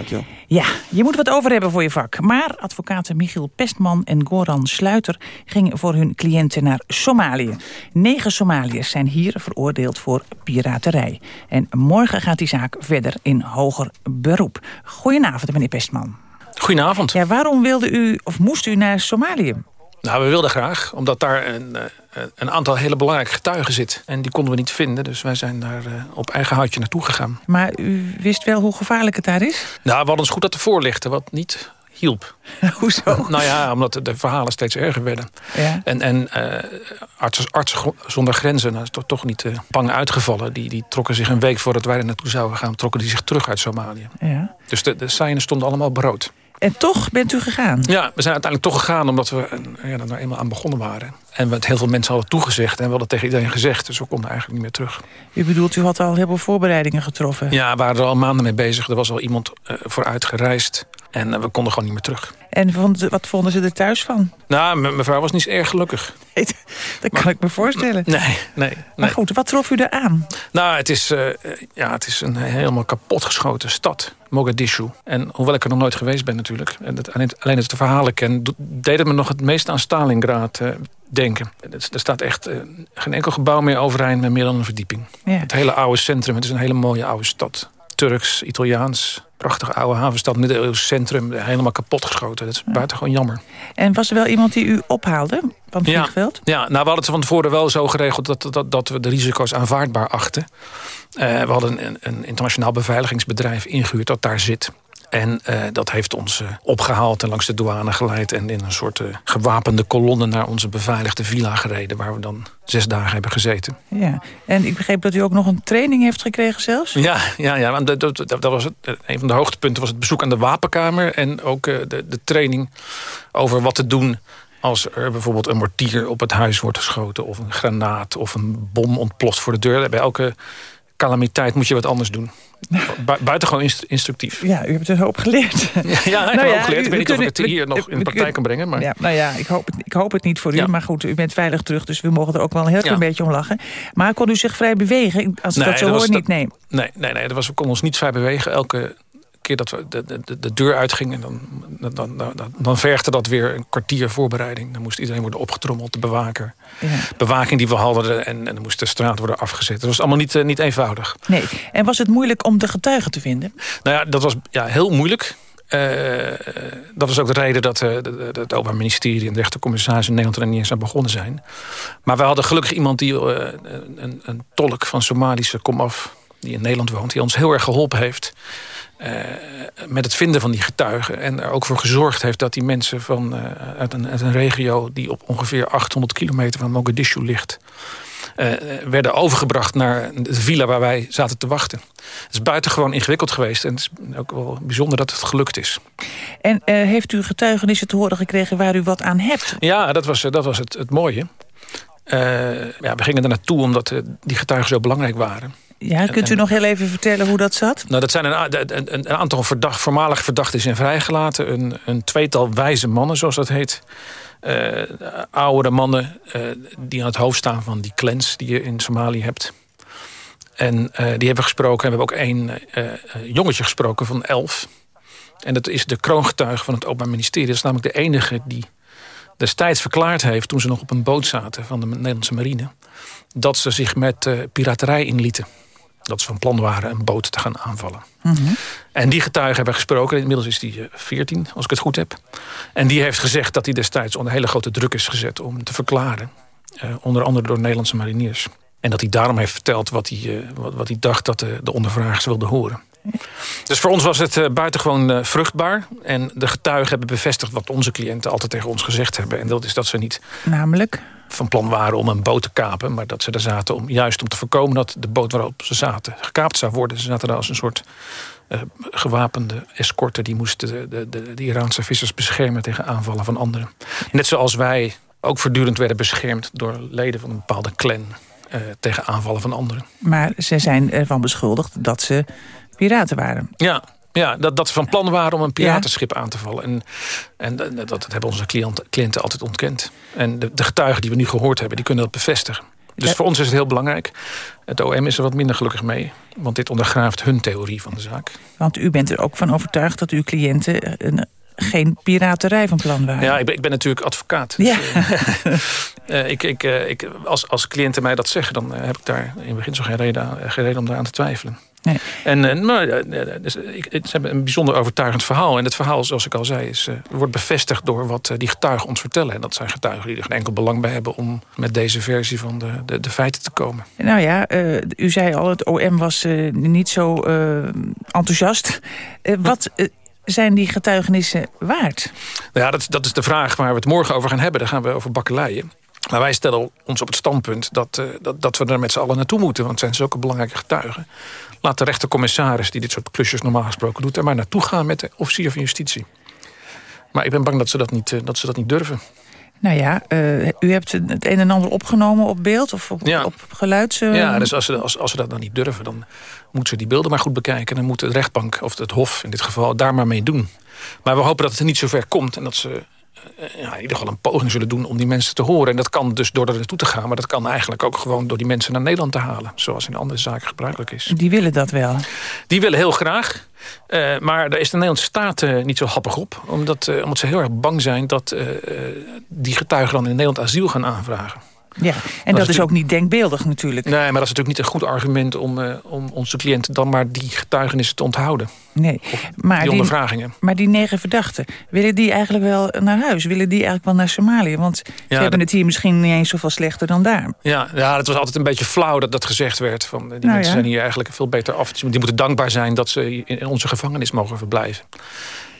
Dankjewel. Ja, je moet wat over hebben voor je vak. Maar advocaten Michiel Pestman en Goran Sluiter gingen voor hun cliënten naar Somalië. Negen Somaliërs zijn hier veroordeeld voor piraterij. En morgen gaat die zaak verder in hoger beroep. Goedenavond, meneer Pestman. Goedenavond. Ja, waarom wilde u of moest u naar Somalië? Nou, we wilden graag, omdat daar een, eh, een aantal hele belangrijke getuigen zit. En die konden we niet vinden, dus wij zijn daar eh, op eigen houtje naartoe gegaan. Maar u wist wel hoe gevaarlijk het daar is? Nou, we hadden ons goed laten voorlichten, wat niet hielp. (laughs) Hoezo? (laughs) Nou ja, omdat de, verhalen steeds erger werden. Ja. En, en eh, artsen, artsen zonder grenzen, nou, is toch, toch niet uh, bang uitgevallen. Die, die trokken zich een week voordat wij er naartoe zouden gaan... trokken die zich terug uit Somalië. Ja. Dus de, de seinen stonden allemaal brood. En toch bent u gegaan? Ja, we zijn uiteindelijk toch gegaan omdat we ja, er nou eenmaal aan begonnen waren. En het heel veel mensen hadden toegezegd. En we hadden tegen iedereen gezegd. Dus we konden eigenlijk niet meer terug. U bedoelt, u had al heel veel voorbereidingen getroffen? Ja, we waren er al maanden mee bezig. Er was al iemand uh, vooruit gereisd. En uh, we konden gewoon niet meer terug. En vond, wat vonden ze er thuis van? Nou, mevrouw was niet erg gelukkig. Nee, dat kan maar, ik me voorstellen. Nee, nee, nee. Maar goed, wat trof u er aan? Nou, het is, uh, ja, het is een helemaal kapotgeschoten stad. Mogadishu. En hoewel ik er nog nooit geweest ben natuurlijk... en het, alleen, alleen het verhalen ken... deed het me nog het meest aan Stalingrad denken. Er staat echt uh, geen enkel gebouw meer overeind... met meer dan een verdieping. Ja. Het hele oude centrum, het is een hele mooie oude stad. Turks, Italiaans, prachtige oude havenstad, middeleeuws centrum, helemaal kapotgeschoten. Dat is ja. buitengewoon jammer. En was er wel iemand die u ophaalde van het ja, vliegveld? Ja, nou, we hadden het van tevoren wel zo geregeld dat, dat, dat we de risico's aanvaardbaar achten. Uh, we hadden een, een internationaal beveiligingsbedrijf ingehuurd dat daar zit. En uh, dat heeft ons uh, opgehaald en langs de douane geleid... en in een soort uh, gewapende kolonne naar onze beveiligde villa gereden... waar we dan zes dagen hebben gezeten. Ja, en ik begreep dat u ook nog een training heeft gekregen zelfs? Ja, ja, ja want dat, dat, dat was het, een van de hoogtepunten was het bezoek aan de wapenkamer... en ook de, de training over wat te doen als er bijvoorbeeld een mortier op het huis wordt geschoten... of een granaat of een bom ontploft voor de deur. Bij elke calamiteit moet je wat anders doen. Bu buitengewoon inst instructief. Ja, u hebt er een hoop geleerd. (laughs) Ja, ja ik heb nou ja, geleerd. Ik weet niet of ik het hier nog in de praktijk kan brengen. Maar... Ja, nou ja, ik hoop, het, ik hoop het niet voor u. Maar goed, u bent veilig terug. Dus we mogen er ook wel een heel klein beetje om lachen. Maar kon u zich vrij bewegen? Als ik nee, dat zo dat hoor, niet, nee. Nee, nee, nee dat was, we konden ons niet vrij bewegen. Elke keer dat we de, de, de deur uitgingen... Dan, dan, dan, dan, vergde dat weer een kwartier voorbereiding. Dan moest iedereen worden opgetrommeld, de bewaker. Ja. Bewaking die we hadden en, en dan moest de straat worden afgezet. Dat was allemaal niet, uh, niet eenvoudig. Nee. En was het moeilijk om de getuigen te vinden? Nou ja, dat was ja, heel moeilijk. Uh, dat was ook de reden dat uh, het Openbaar Ministerie en de rechtercommissaris in Nederland er niet eens aan begonnen zijn. Maar we hadden gelukkig iemand die uh, een, een, tolk van Somalische komaf, die in Nederland woont, die ons heel erg geholpen heeft. Uh, met het vinden van die getuigen. En er ook voor gezorgd heeft dat die mensen van, uh, uit, een, uit, een, regio... die op ongeveer 800 kilometer van Mogadishu ligt... Uh, werden overgebracht naar de villa waar wij zaten te wachten. Het is buitengewoon ingewikkeld geweest. En het is ook wel bijzonder dat het gelukt is. En heeft u getuigenissen te horen gekregen waar u wat aan hebt? Ja, dat was, dat was het, het mooie. ja, we gingen er naartoe omdat die getuigen zo belangrijk waren. Ja, kunt u nog heel even vertellen hoe dat zat? Nou, dat zijn een, een, een aantal verdacht, voormalige verdachten zijn vrijgelaten. Een, een tweetal wijze mannen, zoals dat heet. Uh, oudere mannen uh, die aan het hoofd staan van die clans die je in Somalië hebt. En uh, die hebben we gesproken. En we hebben ook één jongetje gesproken van elf. En dat is de kroongetuige van het Openbaar Ministerie. Dat is namelijk de enige die destijds verklaard heeft... toen ze nog op een boot zaten van de Nederlandse marine... dat ze zich met piraterij inlieten dat ze van plan waren een boot te gaan aanvallen. Mm -hmm. En die getuige hebben gesproken. Inmiddels is die 14, als ik het goed heb. En die heeft gezegd dat hij destijds onder hele grote druk is gezet... om te verklaren. Uh, onder andere door Nederlandse mariniers. En dat hij daarom heeft verteld wat hij, uh, wat, wat, hij dacht dat de, de ondervragers wilden horen. Dus voor ons was het uh, buitengewoon vruchtbaar. En de getuigen hebben bevestigd wat onze cliënten altijd tegen ons gezegd hebben. En dat is dat ze niet... Namelijk? van plan waren om een boot te kapen. Maar dat ze er zaten om, juist om te voorkomen dat de boot waarop ze zaten gekaapt zou worden. Ze zaten daar als een soort uh, gewapende escorten. Die moesten de, de, de, de, Iraanse vissers beschermen tegen aanvallen van anderen. Net zoals wij ook voortdurend werden beschermd door leden van een bepaalde clan. Uh, tegen aanvallen van anderen. Maar ze zijn ervan beschuldigd dat ze piraten waren. Ja, ja, dat, dat ze van plan waren om een piratenschip aan te vallen. En, en dat, dat hebben onze cliënten, cliënten altijd ontkend. En de, de, getuigen die we nu gehoord hebben, die kunnen dat bevestigen. Dus voor ons is het heel belangrijk. Het OM is er wat minder gelukkig mee. Want dit ondergraaft hun theorie van de zaak. Want u bent er ook van overtuigd dat uw cliënten... Een, geen piraterij van plan waren. Ja, ik ben, ik ben natuurlijk advocaat. Dus, ja. uh, (laughs) ik, ik, uh, ik, als, als cliënten mij dat zeggen... dan heb ik daar in beginsel geen reden, geen reden om daaraan te twijfelen. Nee. En uh, nou, dus, ze hebben een bijzonder overtuigend verhaal. En het verhaal, zoals ik al zei, is, uh, wordt bevestigd door wat uh, die getuigen ons vertellen. En dat zijn getuigen die er geen enkel belang bij hebben... om met deze versie van de, de, de feiten te komen. Nou ja, u zei al, het OM was niet zo enthousiast. wat zijn die getuigenissen waard? Nou ja, dat, dat is de vraag waar we het morgen over gaan hebben. Daar gaan we over bakkeleien. Maar wij stellen ons op het standpunt dat, uh, dat, dat we er met z'n allen naartoe moeten. Want het zijn zulke belangrijke getuigen. Laat de rechtercommissaris, die dit soort klusjes normaal gesproken doet... er maar naartoe gaan met de officier van justitie. Maar ik ben bang dat ze dat niet, uh, dat, ze dat niet durven. Nou ja, uh, u hebt het een en ander opgenomen op beeld of op, ja. op geluids... Ja, dus als ze, als, als ze dat dan niet durven... dan moeten ze die beelden maar goed bekijken. Dan moet de rechtbank, of het hof in dit geval, daar maar mee doen. Maar we hopen dat het er niet zo ver komt... en dat ze ja, in ieder geval een poging zullen doen om die mensen te horen. En dat kan dus door er naartoe te gaan. Maar dat kan eigenlijk ook gewoon door die mensen naar Nederland te halen. Zoals in andere zaken gebruikelijk is. Die willen dat wel? Die willen heel graag. Uh, maar daar is de Nederlandse staat uh, niet zo happig op. Omdat, uh, omdat ze heel erg bang zijn dat die getuigen dan in Nederland asiel gaan aanvragen. Ja, en dat, is, ook niet denkbeeldig natuurlijk. Nee, maar dat is natuurlijk niet een goed argument... om, uh, om onze cliënten dan maar die getuigenissen te onthouden. Nee, maar die ondervragingen. maar die negen verdachten, willen die eigenlijk wel naar huis? Willen die eigenlijk wel naar Somalië? Want ze hebben dat- het hier misschien niet eens zoveel slechter dan daar. Ja, ja, het was altijd een beetje flauw dat dat gezegd werd. Van, die Nou mensen ja. zijn hier eigenlijk veel beter af. Die moeten dankbaar zijn dat ze in onze gevangenis mogen verblijven.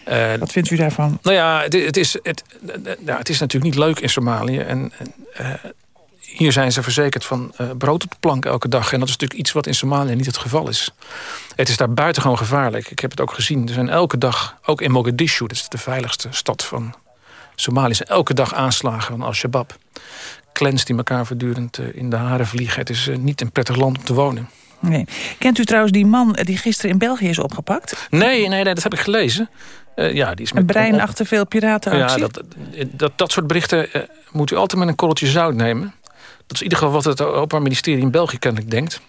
Eh, Wat vindt u daarvan? Nou ja, het, het is, het, ja, het is natuurlijk niet leuk in Somalië. En, en, eh, hier zijn ze verzekerd van eh, brood op de plank elke dag. En dat is natuurlijk iets wat in Somalië niet het geval is. Het is daar buitengewoon gevaarlijk. Ik heb het ook gezien. Er zijn elke dag, ook in Mogadishu... dat is de veiligste stad van Somalië... zijn elke dag aanslagen van Al-Shabaab. Clans die elkaar voortdurend eh, in de haren vliegen. Het is eh, niet een prettig land om te wonen. Nee. Kent u trouwens die man die gisteren in België is opgepakt? Nee, nee, nee dat heb ik gelezen. Eh, ja, die is met Een brein achter veel piratenactie? Ja, dat, dat, dat soort berichten moet u altijd met een korreltje zout nemen. Dat is in ieder geval wat het Openbaar Ministerie in België kennelijk denkt.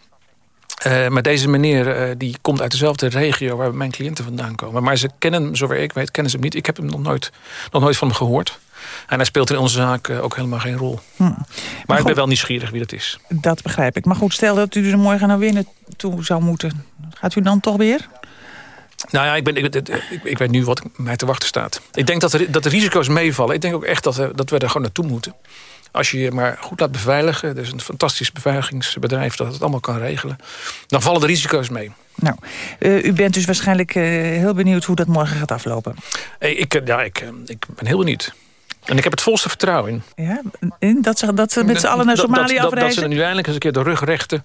Eh, maar deze meneer eh, die komt uit dezelfde regio waar mijn cliënten vandaan komen. Maar ze kennen hem, zover ik weet, kennen ze hem niet. Ik heb hem nog nooit, nog nooit van hem gehoord. En hij speelt in onze zaak eh, ook helemaal geen rol. Maar, ik ben wel nieuwsgierig wie dat is. Dat begrijp ik. Maar goed, stel dat u er morgen naar weer naartoe zou moeten. Gaat u dan toch weer? Nou ja, ik, ben, ik, ik, ik weet nu wat mij te wachten staat. Ik denk dat, er, dat de risico's meevallen. Ik denk ook echt dat, dat we er gewoon naartoe moeten. Als je je maar goed laat beveiligen. Er is een fantastisch beveiligingsbedrijf dat het allemaal kan regelen. Dan vallen de risico's mee. Nou, eh, u bent dus waarschijnlijk eh, heel benieuwd hoe dat morgen gaat aflopen. Hey, ik, eh, ja, ik, ik ben heel benieuwd. En ik heb het volste vertrouwen in. Ja, in dat ze, dat ze met z'n allen naar Dat- dat- Somalië dat, dat, afreizen? ze nu eindelijk eens een keer de rug rechten.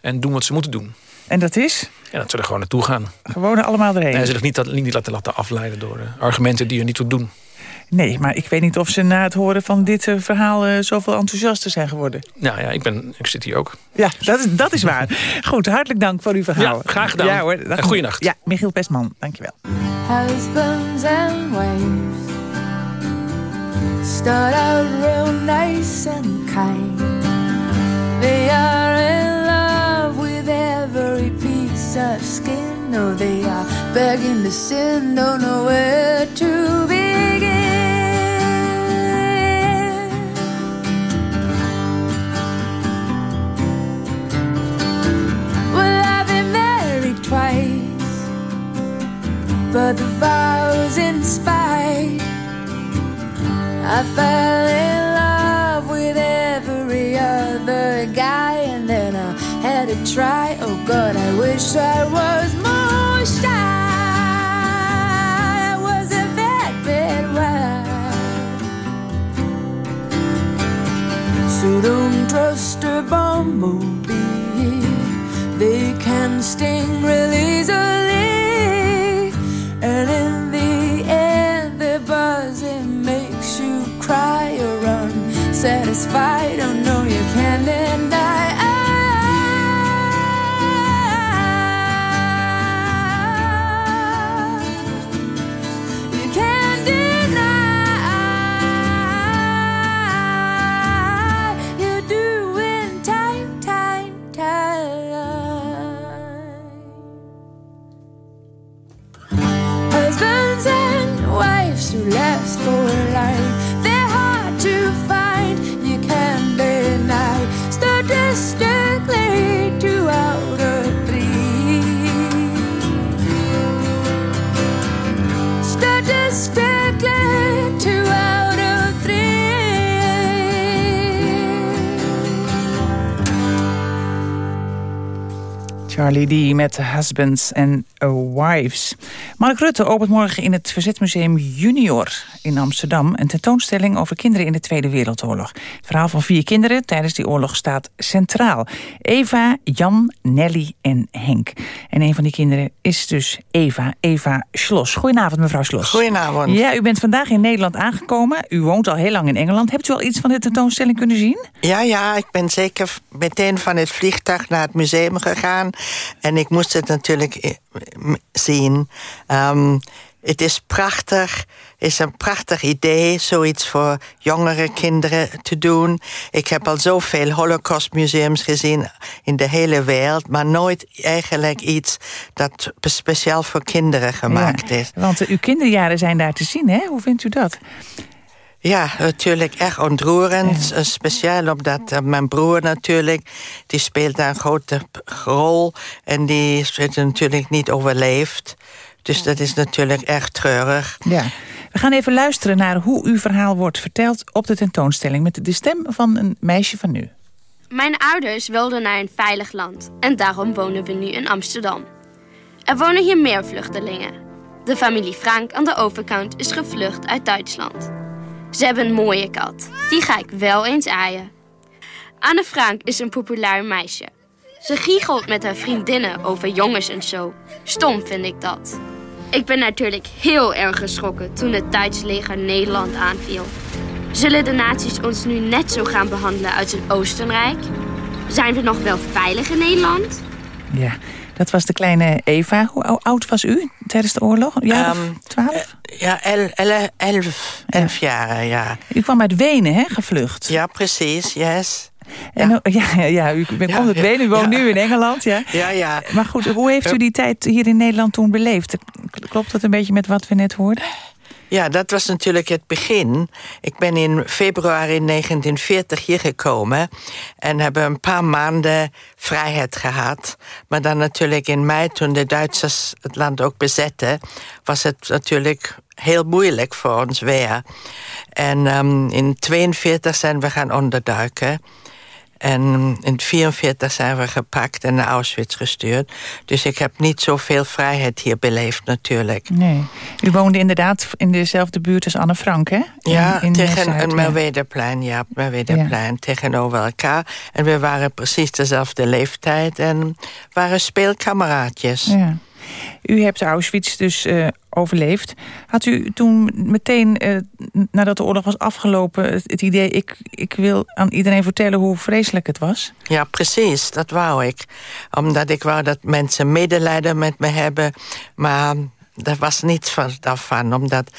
En doen wat ze moeten doen. En dat is? Ja, dat ze er gewoon naartoe gaan. Gewoon allemaal erheen? En ze zich niet, niet laten, laten afleiden door argumenten die er niet toe doen. Nee, maar ik weet niet of ze na het horen van dit eh, verhaal... eh, zoveel enthousiaster zijn geworden. Nou ja, ik, ben, ik zit hier ook. Ja, dat is, dat is waar. Goed, hartelijk dank voor uw verhaal. Ja, graag gedaan. Ja hoor. En goeienacht. Ja, Michiel Pestman, dankjewel. Husbands and wives start out real nice and kind. They are in love with every piece of skin. No, they are begging to sin, don't know where vows inspired. I fell in love with every other guy, and then I had to try. Oh God, I wish I was more shy. I was a bad, bad wife. So don't trust a bumblebee. Unsatisfied. Oh no, Charlie D. met Husbands and Wives. Mark Rutte opent morgen in het Verzetmuseum Junior in Amsterdam... een tentoonstelling over kinderen in de Tweede Wereldoorlog. Het verhaal van vier kinderen tijdens die oorlog staat centraal. Eva, Jan, Nelly en Henk. En een van die kinderen is dus Eva, Eva Schlos. Goedenavond, mevrouw Schlos. Goedenavond. Ja, u bent vandaag in Nederland aangekomen. U woont al heel lang in Engeland. Hebt u al iets van de tentoonstelling kunnen zien? Ja, ja, ik ben zeker meteen van het vliegtuig naar het museum gegaan. En ik moest het natuurlijk zien. Ehm, het is prachtig. Het is een prachtig idee, zoiets voor jongere kinderen te doen. Ik heb al zoveel holocaustmuseums gezien in de hele wereld... maar nooit eigenlijk iets dat speciaal voor kinderen gemaakt Ja, is. Want uw kinderjaren zijn daar te zien, hè? Hoe vindt u dat? Ja, natuurlijk echt ontroerend. Eh, Speciaal omdat eh, mijn broer natuurlijk... die speelt daar een grote rol. En die is het natuurlijk niet overleefd. Dus dat is natuurlijk echt treurig. Ja. We gaan even luisteren naar hoe uw verhaal wordt verteld op de tentoonstelling... met de stem van een meisje van nu. Mijn ouders wilden naar een veilig land en daarom wonen we nu in Amsterdam. Er wonen hier meer vluchtelingen. De familie Frank aan de overkant is gevlucht uit Duitsland. Ze hebben een mooie kat. Die ga ik wel eens aaien. Anne Frank is een populair meisje. Ze giechelt met haar vriendinnen over jongens en zo. Stom vind ik dat. Ik ben natuurlijk heel erg geschrokken toen het Duitse leger Nederland aanviel. Zullen de nazi's ons nu net zo gaan behandelen als in Oostenrijk? Zijn we nog wel veilig in Nederland? Ja, dat was de kleine Eva. Hoe ou- oud was u tijdens de oorlog? Ja, Ehm, twaalf? Ja, el, el- elf, elf jaren, ja. U kwam uit Wenen, hè, gevlucht? Ja, precies, yes. En, ja, ja, u bent komt uit ja, Wenen, u woont ja. nu in Engeland. Ja. Ja, ja. Maar goed, hoe heeft u die tijd hier in Nederland toen beleefd? Klopt dat een beetje met wat we net hoorden? Ja, dat was natuurlijk het begin. Ik ben in februari 1940 hier gekomen en hebben een paar maanden vrijheid gehad. Maar dan natuurlijk in mei, toen de Duitsers het land ook bezetten, was het natuurlijk heel moeilijk voor ons weer. En ehm, in 42 zijn we gaan onderduiken. En in 44 zijn we gepakt en naar Auschwitz gestuurd. Dus ik heb niet zoveel vrijheid hier beleefd natuurlijk. Nee. U woonde inderdaad in dezelfde buurt als Anne Frank, hè? In- Ja, in, tegen een ja. Merwedeplein, ja, Merwedeplein, tegenover elkaar. En we waren precies dezelfde leeftijd en waren speelkameraadjes. Ja. U hebt Auschwitz dus eh, overleefd. Had u toen meteen, eh, nadat de oorlog was afgelopen... het, idee, ik, ik wil aan iedereen vertellen hoe vreselijk het was? Ja, precies, dat wou ik. Omdat ik wou dat mensen medelijden met me hebben. Maar dat was niets van, daarvan. Omdat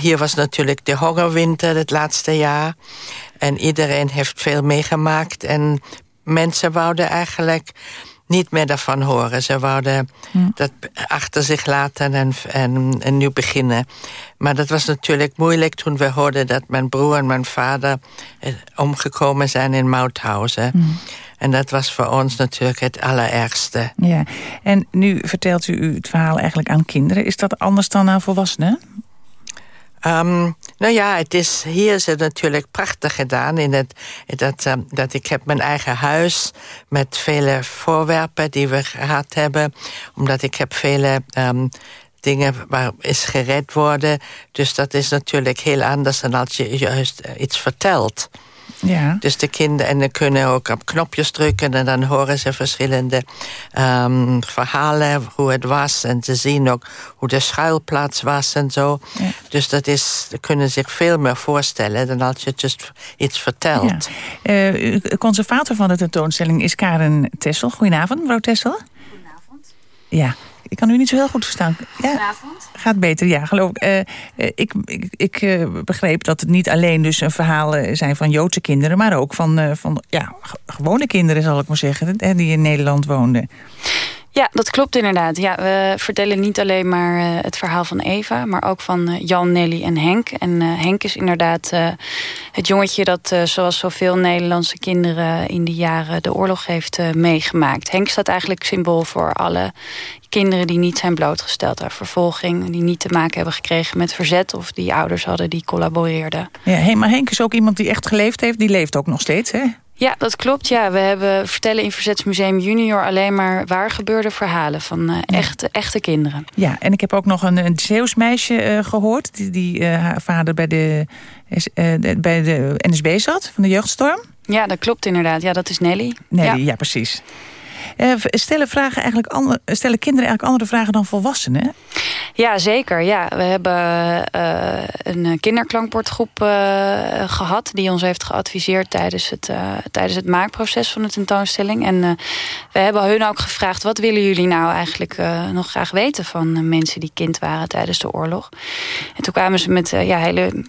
hier was natuurlijk de hongerwinter het laatste jaar. En iedereen heeft veel meegemaakt. En mensen wouden eigenlijk niet meer daarvan horen. Ze wouden dat achter zich laten en, en, en nu beginnen. Maar dat was natuurlijk moeilijk toen we hoorden... dat mijn broer en mijn vader eh, omgekomen zijn in Mauthausen. En dat was voor ons natuurlijk het allerergste. Ja. En nu vertelt u het verhaal eigenlijk aan kinderen. Is dat anders dan aan volwassenen? Ehm, nou ja, het is, hier is het natuurlijk prachtig gedaan. In het, dat, ehm, dat ik heb mijn eigen huis met vele voorwerpen die we gehad hebben. Omdat ik heb vele ehm, dingen waar is gered worden. Dus dat is natuurlijk heel anders dan als je juist eh, iets vertelt. Ja. Dus de kinderen kunnen ook op knopjes drukken... en dan horen ze verschillende ehm, verhalen, hoe het was. En ze zien ook hoe de schuilplaats was en zo. Dus dat is, ze kunnen zich veel meer voorstellen... dan als je just iets vertelt. Ja. Eh, conservator van de tentoonstelling is Karen Tessel. Goedenavond, mevrouw Tessel. Goedenavond. Ja, ik kan u niet zo heel goed verstaan. Ja, Goedenavond. Gaat beter, ja, geloof ik. Eh, eh, ik ik, ik eh, begreep dat het niet alleen dus een verhalen zijn van Joodse kinderen... maar ook van, van ja, gewone kinderen, zal ik maar zeggen... die in Nederland woonden. Ja, dat klopt inderdaad. Ja, we vertellen niet alleen maar eh, het verhaal van Eva... maar ook van eh, Jan, Nelly en Henk. En eh, Henk is inderdaad het jongetje dat... zoals zoveel Nederlandse kinderen in die jaren de oorlog heeft meegemaakt. Henk staat eigenlijk symbool voor alle kinderen die niet zijn blootgesteld aan vervolging... die niet te maken hebben gekregen met verzet... of die ouders hadden die collaboreerden. Ja, maar Henk is ook iemand die echt geleefd heeft. Die leeft ook nog steeds, hè? Ja, dat klopt. Ja, we hebben vertellen in Verzetsmuseum Junior alleen maar waar gebeurde verhalen van eh, echte, echte kinderen. Ja, en ik heb ook nog een, een Zeeuws meisje eh, gehoord... die, die eh, haar vader bij de, bij de NSB zat, van de jeugdstorm. Ja, dat klopt inderdaad. Ja, dat is Nelly. Nelly, ja, precies. Eh, stellen, vragen eigenlijk stellen kinderen eigenlijk andere vragen dan volwassenen? Ja, zeker. Ja, we hebben eh, een kinderklankbordgroep eh, gehad... die ons heeft geadviseerd tijdens het, tijdens het maakproces van de tentoonstelling. En we hebben hun ook gevraagd... wat willen jullie nou eigenlijk nog graag weten... van mensen die kind waren tijdens de oorlog? En toen kwamen ze met ja, hele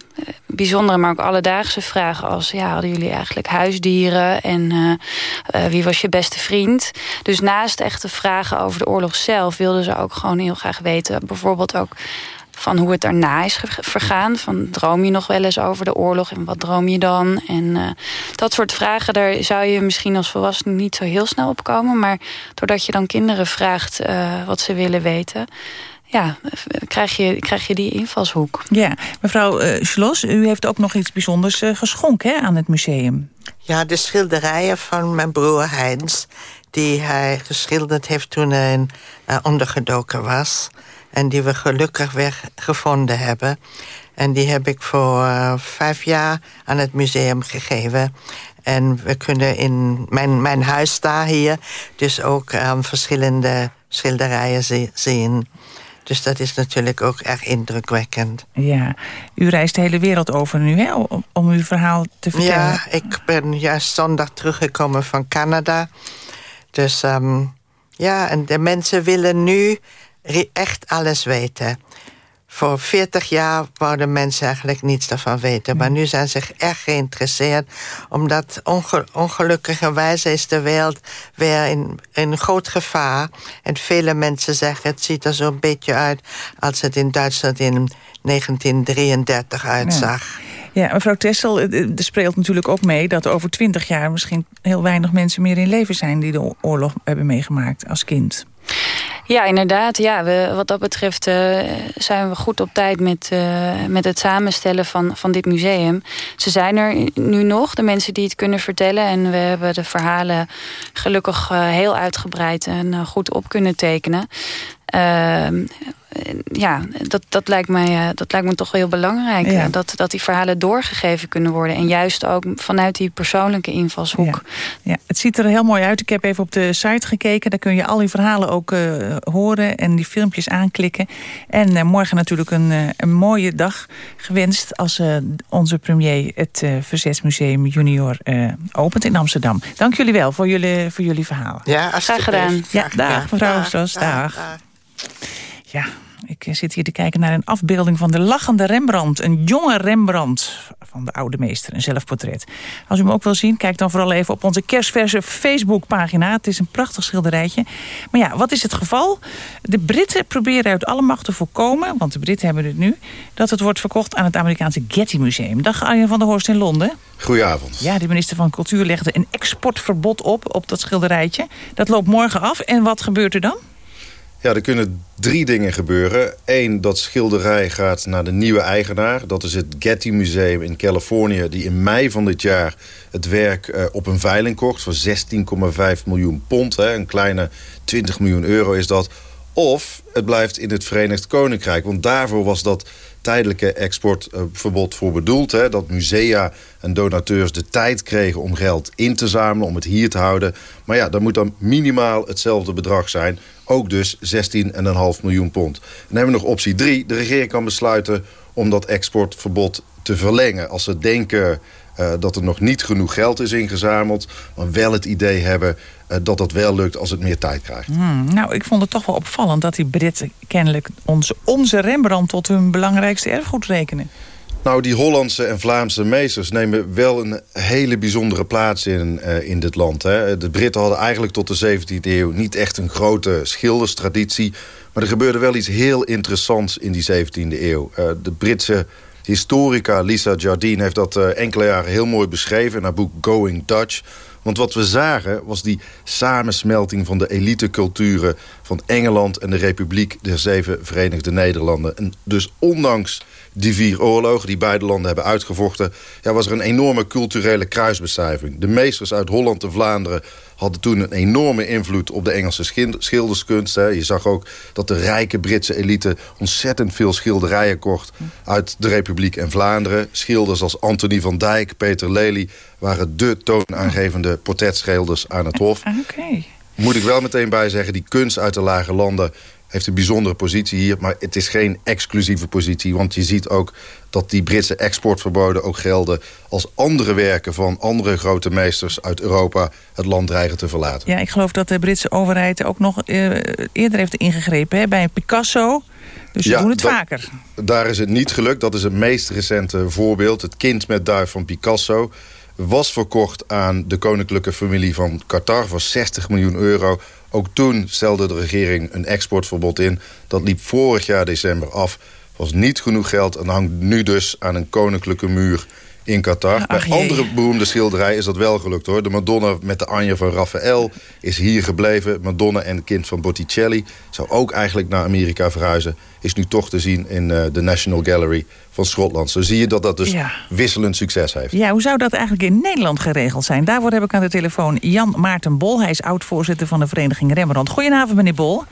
bijzondere, maar ook alledaagse vragen... als ja, hadden jullie eigenlijk huisdieren? En wie was je beste vriend? Dus naast echte vragen over de oorlog zelf... wilden ze ook gewoon heel graag weten... bijvoorbeeld ook van hoe het daarna is vergaan. Van droom je nog wel eens over de oorlog en wat droom je dan? En uh, dat soort vragen, daar zou je misschien als volwassene niet zo heel snel op komen. Maar doordat je dan kinderen vraagt uh, wat ze willen weten ja, krijg je, krijg je die invalshoek. Ja, mevrouw uh, Schloss, u heeft ook nog iets bijzonders geschonken hè, aan het museum. Ja, de schilderijen van mijn broer Heinz... die hij geschilderd heeft toen hij uh, ondergedoken was... en die we gelukkig weer gevonden hebben. En die heb ik voor vijf jaar aan het museum gegeven... En we kunnen in mijn, mijn huis staan hier dus ook um, verschillende schilderijen zien. Dus dat is natuurlijk ook erg indrukwekkend. Ja, u reist de hele wereld over nu, hè, om, om uw verhaal te vertellen. Ja, ik ben juist zondag teruggekomen van Canada. Dus um, ja, en de mensen willen nu echt alles weten. Voor 40 jaar wouden mensen eigenlijk niets daarvan weten. Maar nu zijn ze echt geïnteresseerd. Omdat onge ongelukkigerwijze is de wereld weer in, in groot gevaar. En vele mensen zeggen het ziet er zo'n beetje uit... als het in Duitsland in 1933 uitzag. Ja. Ja, mevrouw Tessel, er speelt natuurlijk ook mee dat over twintig jaar... misschien heel weinig mensen meer in leven zijn... die de oorlog hebben meegemaakt als kind. Ja, inderdaad. Ja, wat dat betreft uh, zijn we goed op tijd met, uh, met het samenstellen van, van dit museum. Ze zijn er nu nog, de mensen die het kunnen vertellen. En we hebben de verhalen gelukkig uh, heel uitgebreid en goed op kunnen tekenen. Ja, dat, dat, lijkt mij, uh, dat lijkt me toch heel belangrijk. Ja. Dat, dat die verhalen doorgegeven kunnen worden. En juist ook vanuit die persoonlijke invalshoek. Ja. ja. het ziet er heel mooi uit. Ik heb even op de site gekeken. Daar kun je al die verhalen ook uh, horen en die filmpjes aanklikken. En uh, morgen natuurlijk een, een mooie dag gewenst... als onze premier het Verzetsmuseum Junior opent in Amsterdam. Dank jullie wel voor jullie, voor jullie verhalen. Ja, graag gedaan. Ja, dag mevrouw dag. dag. Ja, ik zit hier te kijken naar een afbeelding van de lachende Rembrandt. Een jonge Rembrandt van de oude meester, een zelfportret. Als u hem ook wil zien, kijk dan vooral even op onze kerstverse Facebookpagina. Het is een prachtig schilderijtje. Maar ja, wat is het geval? De Britten proberen uit alle macht te voorkomen, want de Britten hebben het nu... dat het wordt verkocht aan het Amerikaanse Getty Museum. Dag Arjen van der Horst in Londen. Goedenavond. Ja, de minister van Cultuur legde een exportverbod op, op dat schilderijtje. Dat loopt morgen af. En wat gebeurt er dan? Ja, er kunnen drie dingen gebeuren. Eén, dat schilderij gaat naar de nieuwe eigenaar. Dat is het Getty Museum in Californië... die in mei van dit jaar het werk uh, op een veiling kocht... voor 16,5 miljoen pond. Hè. Een kleine 20 miljoen euro is dat. Of het blijft in het Verenigd Koninkrijk. Want daarvoor was dat tijdelijke exportverbod voor bedoeld. Hè, dat musea en donateurs de tijd kregen om geld in te zamelen... om het hier te houden. Maar ja, dat moet dan minimaal hetzelfde bedrag zijn. Ook dus 16,5 miljoen pond. Dan hebben we nog optie 3. De regering kan besluiten om dat exportverbod te verlengen. Als ze denken uh, dat er nog niet genoeg geld is ingezameld... maar wel het idee hebben uh, dat dat wel lukt als het meer tijd krijgt. Hmm, nou, ik vond het toch wel opvallend dat die Britten kennelijk onze, onze Rembrandt... tot hun belangrijkste erfgoed rekenen. Nou, die Hollandse en Vlaamse meesters nemen wel een hele bijzondere plaats in, uh, in dit land. Hè. De Britten hadden eigenlijk tot de 17e eeuw niet echt een grote schilderstraditie. Maar er gebeurde wel iets heel interessants in die 17e eeuw. Uh, de Britse historica Lisa Jardine heeft dat uh, enkele jaren heel mooi beschreven... in haar boek Going Dutch... Want wat we zagen was die samensmelting van de eliteculturen... van Engeland en de Republiek der Zeven Verenigde Nederlanden. En dus ondanks die vier oorlogen die beide landen hebben uitgevochten... Ja, was er een enorme culturele kruisbestuiving. De meesters uit Holland en Vlaanderen hadden toen een enorme invloed op de Engelse schilderskunst. Hè. Je zag ook dat de rijke Britse elite ontzettend veel schilderijen kocht... uit de Republiek en Vlaanderen. Schilders als Anthony van Dijk, Peter Lely... waren de toonaangevende portretschilders aan het hof. Okay. Moet ik wel meteen bij zeggen, die kunst uit de lage landen heeft een bijzondere positie hier. Maar het is geen exclusieve positie. Want je ziet ook dat die Britse exportverboden ook gelden... als andere werken van andere grote meesters uit Europa... het land dreigen te verlaten. Ja, ik geloof dat de Britse overheid ook nog uh, eerder heeft ingegrepen. Hè, bij Picasso... Dus ze ja, doen het dat, vaker. Daar is het niet gelukt. Dat is het meest recente voorbeeld. Het kind met duif van Picasso was verkocht aan de koninklijke familie van Qatar... voor 60 miljoen euro ook toen stelde de regering een exportverbod in. Dat liep vorig jaar december af. was niet genoeg geld en hangt nu dus aan een koninklijke muur in Qatar. Ach, Bij andere beroemde schilderijen is dat wel gelukt hoor. De Madonna met de Anje van Raphaël is hier gebleven. Madonna en het kind van Botticelli zou ook eigenlijk naar Amerika verhuizen. Is nu toch te zien in eh, de National Gallery van Schotland. Zo zie je dat dat dus Ja. wisselend succes heeft. Ja, hoe zou dat eigenlijk in Nederland geregeld zijn? Daarvoor heb ik aan de telefoon Jan Maarten Bol. Hij is oud-voorzitter van de vereniging Rembrandt. Goedenavond, meneer Bol.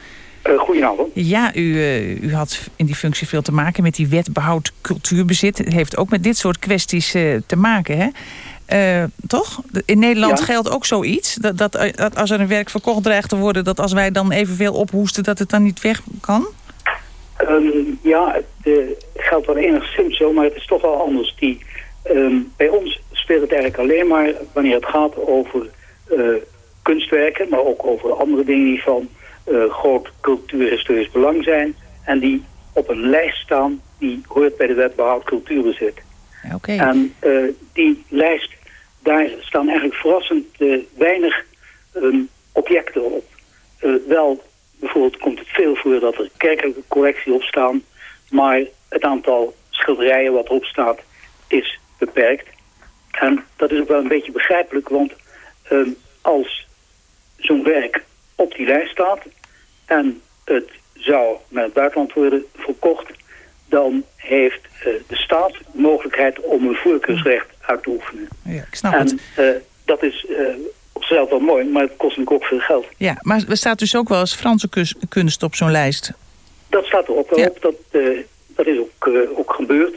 Uh, goedenavond. Ja, u, uh, u had in die functie veel te maken met die wet behoud cultuurbezit. Het heeft ook met dit soort kwesties uh, te maken, hè? Toch? In Nederland ja. geldt ook zoiets. Dat, dat, dat, als er een werk verkocht dreigt te worden... dat als wij dan evenveel ophoesten, dat het dan niet weg kan? Um, ja, het geldt wel enigszins zo, maar het is toch wel anders. Die, um, bij ons speelt het eigenlijk alleen maar wanneer het gaat over kunstwerken... maar ook over andere dingen die van groot cultuurhistorisch belang zijn... en die op een lijst staan die hoort bij de wet behoud cultuurbezit. Okay. En uh, die lijst, daar staan eigenlijk verrassend uh, weinig um, objecten op. Wel, bijvoorbeeld komt het veel voor dat er kerkelijke collectie op staan, maar het aantal schilderijen wat erop staat is beperkt. En dat is ook wel een beetje begrijpelijk, want um, als zo'n werk op die lijst staat en het zou naar het buitenland worden verkocht, dan heeft uh, de staat de mogelijkheid om een voorkeursrecht uit te oefenen. Ja, ik snap en het. Uh, dat is uh, op zichzelf wel mooi, maar het kost natuurlijk ook veel geld. Ja, maar er staat dus ook wel eens Franse kunst op zo'n lijst. Dat staat er ook wel ja. op. Dat, dat is ook, ook gebeurd.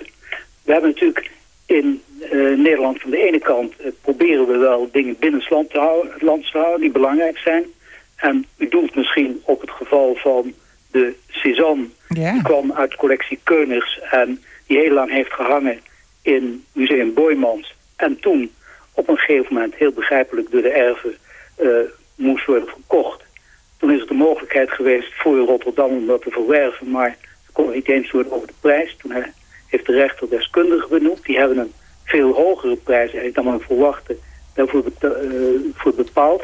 We hebben natuurlijk in Nederland van de ene kant proberen we wel dingen binnen het land te, houden, het land te houden die belangrijk zijn. En u doelt misschien op het geval van de Cézanne. Die kwam uit de collectie Keuners en die heel lang heeft gehangen in Museum Boijmans. En toen op een gegeven moment, heel begrijpelijk door de erven, uh, moest worden verkocht. Toen is er de mogelijkheid geweest voor Rotterdam om dat te verwerven, maar ze kon niet eens worden over de prijs. Toen heeft de rechter deskundigen benoemd. Die hebben een veel hogere prijs eigenlijk dan men verwachtte daarvoor voor bepaald.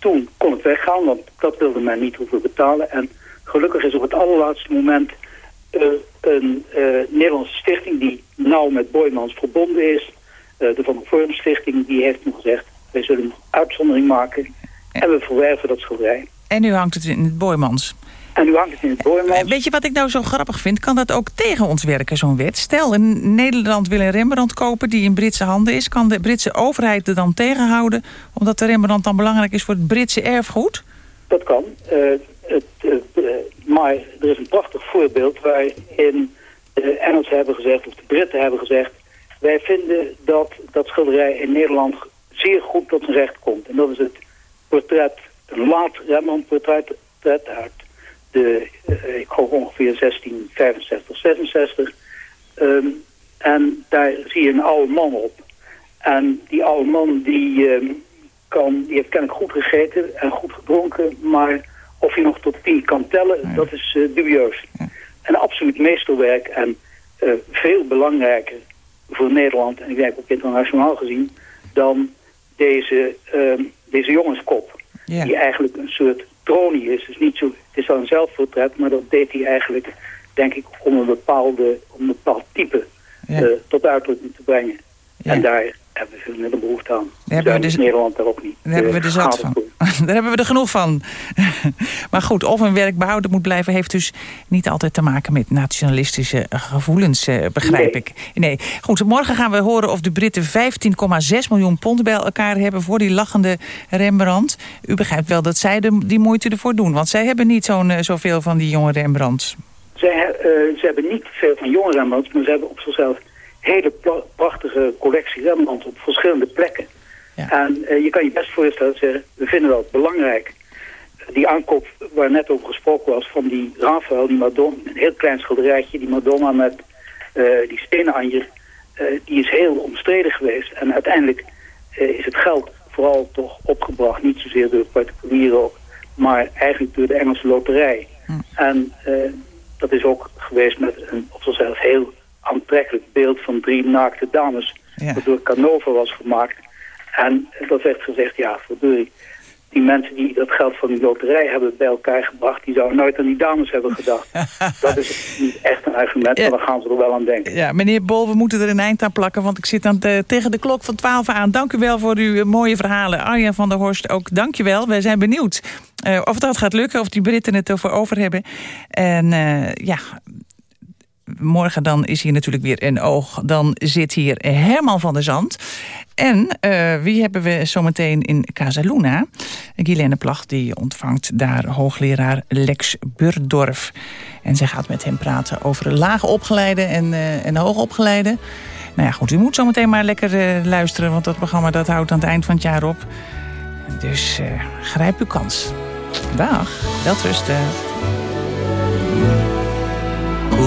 Toen kon het weggaan, want dat wilde men niet hoeven betalen. En gelukkig is op het allerlaatste moment uh, een uh, Nederlandse stichting die nauw met Boymans verbonden is. Uh, de Van der Vorm Stichting, die heeft nu gezegd, wij zullen een uitzondering maken en we verwerven dat schilderij. En nu hangt het in het Boymans. En nu hangt het in het Boymans. Weet je wat ik nou zo grappig vind? Kan dat ook tegen ons werken, zo'n wet? Stel, in Nederland wil een Rembrandt kopen die in Britse handen is. Kan de Britse overheid er dan tegenhouden... omdat de Rembrandt dan belangrijk is voor het Britse erfgoed? Dat kan. Het, uh, uh, maar er is een prachtig voorbeeld waarin de Engelsen hebben gezegd, of de Britten hebben gezegd, wij vinden dat dat schilderij in Nederland zeer goed tot zijn recht komt. En dat is het portret, een laat Rembrandt portret uit de, uh, ik geloof ongeveer 1665, 66. Um, en daar zie je een oude man op. En die oude man die, um, kan, die heeft kennelijk goed gegeten en goed gedronken, maar of je nog tot tien kan tellen, nee. dat is uh, dubieus. Ja. Een absoluut meesterwerk en uh, veel belangrijker voor Nederland, en ik denk ook internationaal gezien, dan deze, uh, deze jongenskop. Ja. Die eigenlijk een soort tronie is. Dus niet zo, het is wel een zelfportret, maar dat deed hij eigenlijk, denk ik, om een, bepaalde, om een bepaald type ja. tot uitdrukking te brengen. En daar hebben we veel minder behoefte aan. Daar hebben we dus, Nederland daar ook niet. Daar hebben we er zat van. (laughs) daar hebben we er genoeg van. (laughs) maar goed, of een werk behouden moet blijven... heeft dus niet altijd te maken met nationalistische gevoelens, eh, begrijp nee. ik. Nee. Goed, morgen gaan we horen of de Britten 15,6 miljoen pond bij elkaar hebben... voor die lachende Rembrandt. U begrijpt wel dat zij de, die moeite ervoor doen. Want zij hebben niet zo'n zoveel van die jonge Rembrandts. Zij, uh, ze hebben niet veel van jonge Rembrandts... maar ze hebben op zichzelf hele prachtige collectie Rembrandt op verschillende plekken. Ja. En uh, je kan je best voorstellen zeggen, we vinden dat belangrijk. Die aankoop waar net over gesproken was van die Raphaël, die Madonna, een heel klein schilderijtje, die Madonna met uh, die stenen anjer, uh, die is heel omstreden geweest. En uiteindelijk is het geld vooral toch opgebracht, niet zozeer door particulieren, maar eigenlijk door de Engelse loterij. Hm. En dat is ook geweest met een op zichzelf heel aantrekkelijk beeld van drie naakte dames... Ja. dat door Canova was gemaakt. En dat werd gezegd, ja, verdorie, die mensen die dat geld van die loterij hebben bij elkaar gebracht... die zouden nooit aan die dames hebben gedacht. (laughs) dat is niet echt een argument, maar dan gaan ze er wel aan denken. Ja, meneer Bol, we moeten er een eind aan plakken... want ik zit aan de, tegen de klok van 12 aan. Dank u wel voor uw mooie verhalen. Arjan van der Horst, ook dank je wel. Wij zijn benieuwd uh, of dat gaat lukken, of die Britten het ervoor over hebben. En uh, ja, morgen dan is hier natuurlijk weer een oog. Dan zit hier Herman van der Zand. En uh, wie hebben we zometeen in Casaluna? Guilaine Plag die ontvangt daar hoogleraar Lex Burdorf. En zij gaat met hem praten over lage opgeleide en, uh, en hoogopgeleide. Nou ja, goed, u moet zometeen maar lekker uh, luisteren... want dat programma dat houdt aan het eind van het jaar op. Dus grijp uw kans. Dag, welterusten.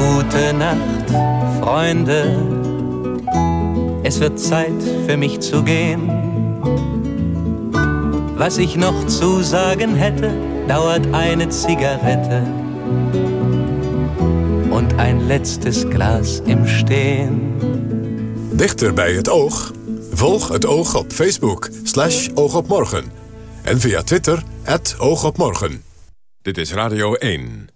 Gute Nacht, Freunde. Es wird Zeit für mich zu gehen. Was ich noch zu sagen hätte, dauert eine Zigarette und ein letztes Glas im Stehen. Dichter bij het oog? Volg het oog op Facebook, slash oogopmorgen. En via Twitter, het oogopmorgen. Dit is Radio 1.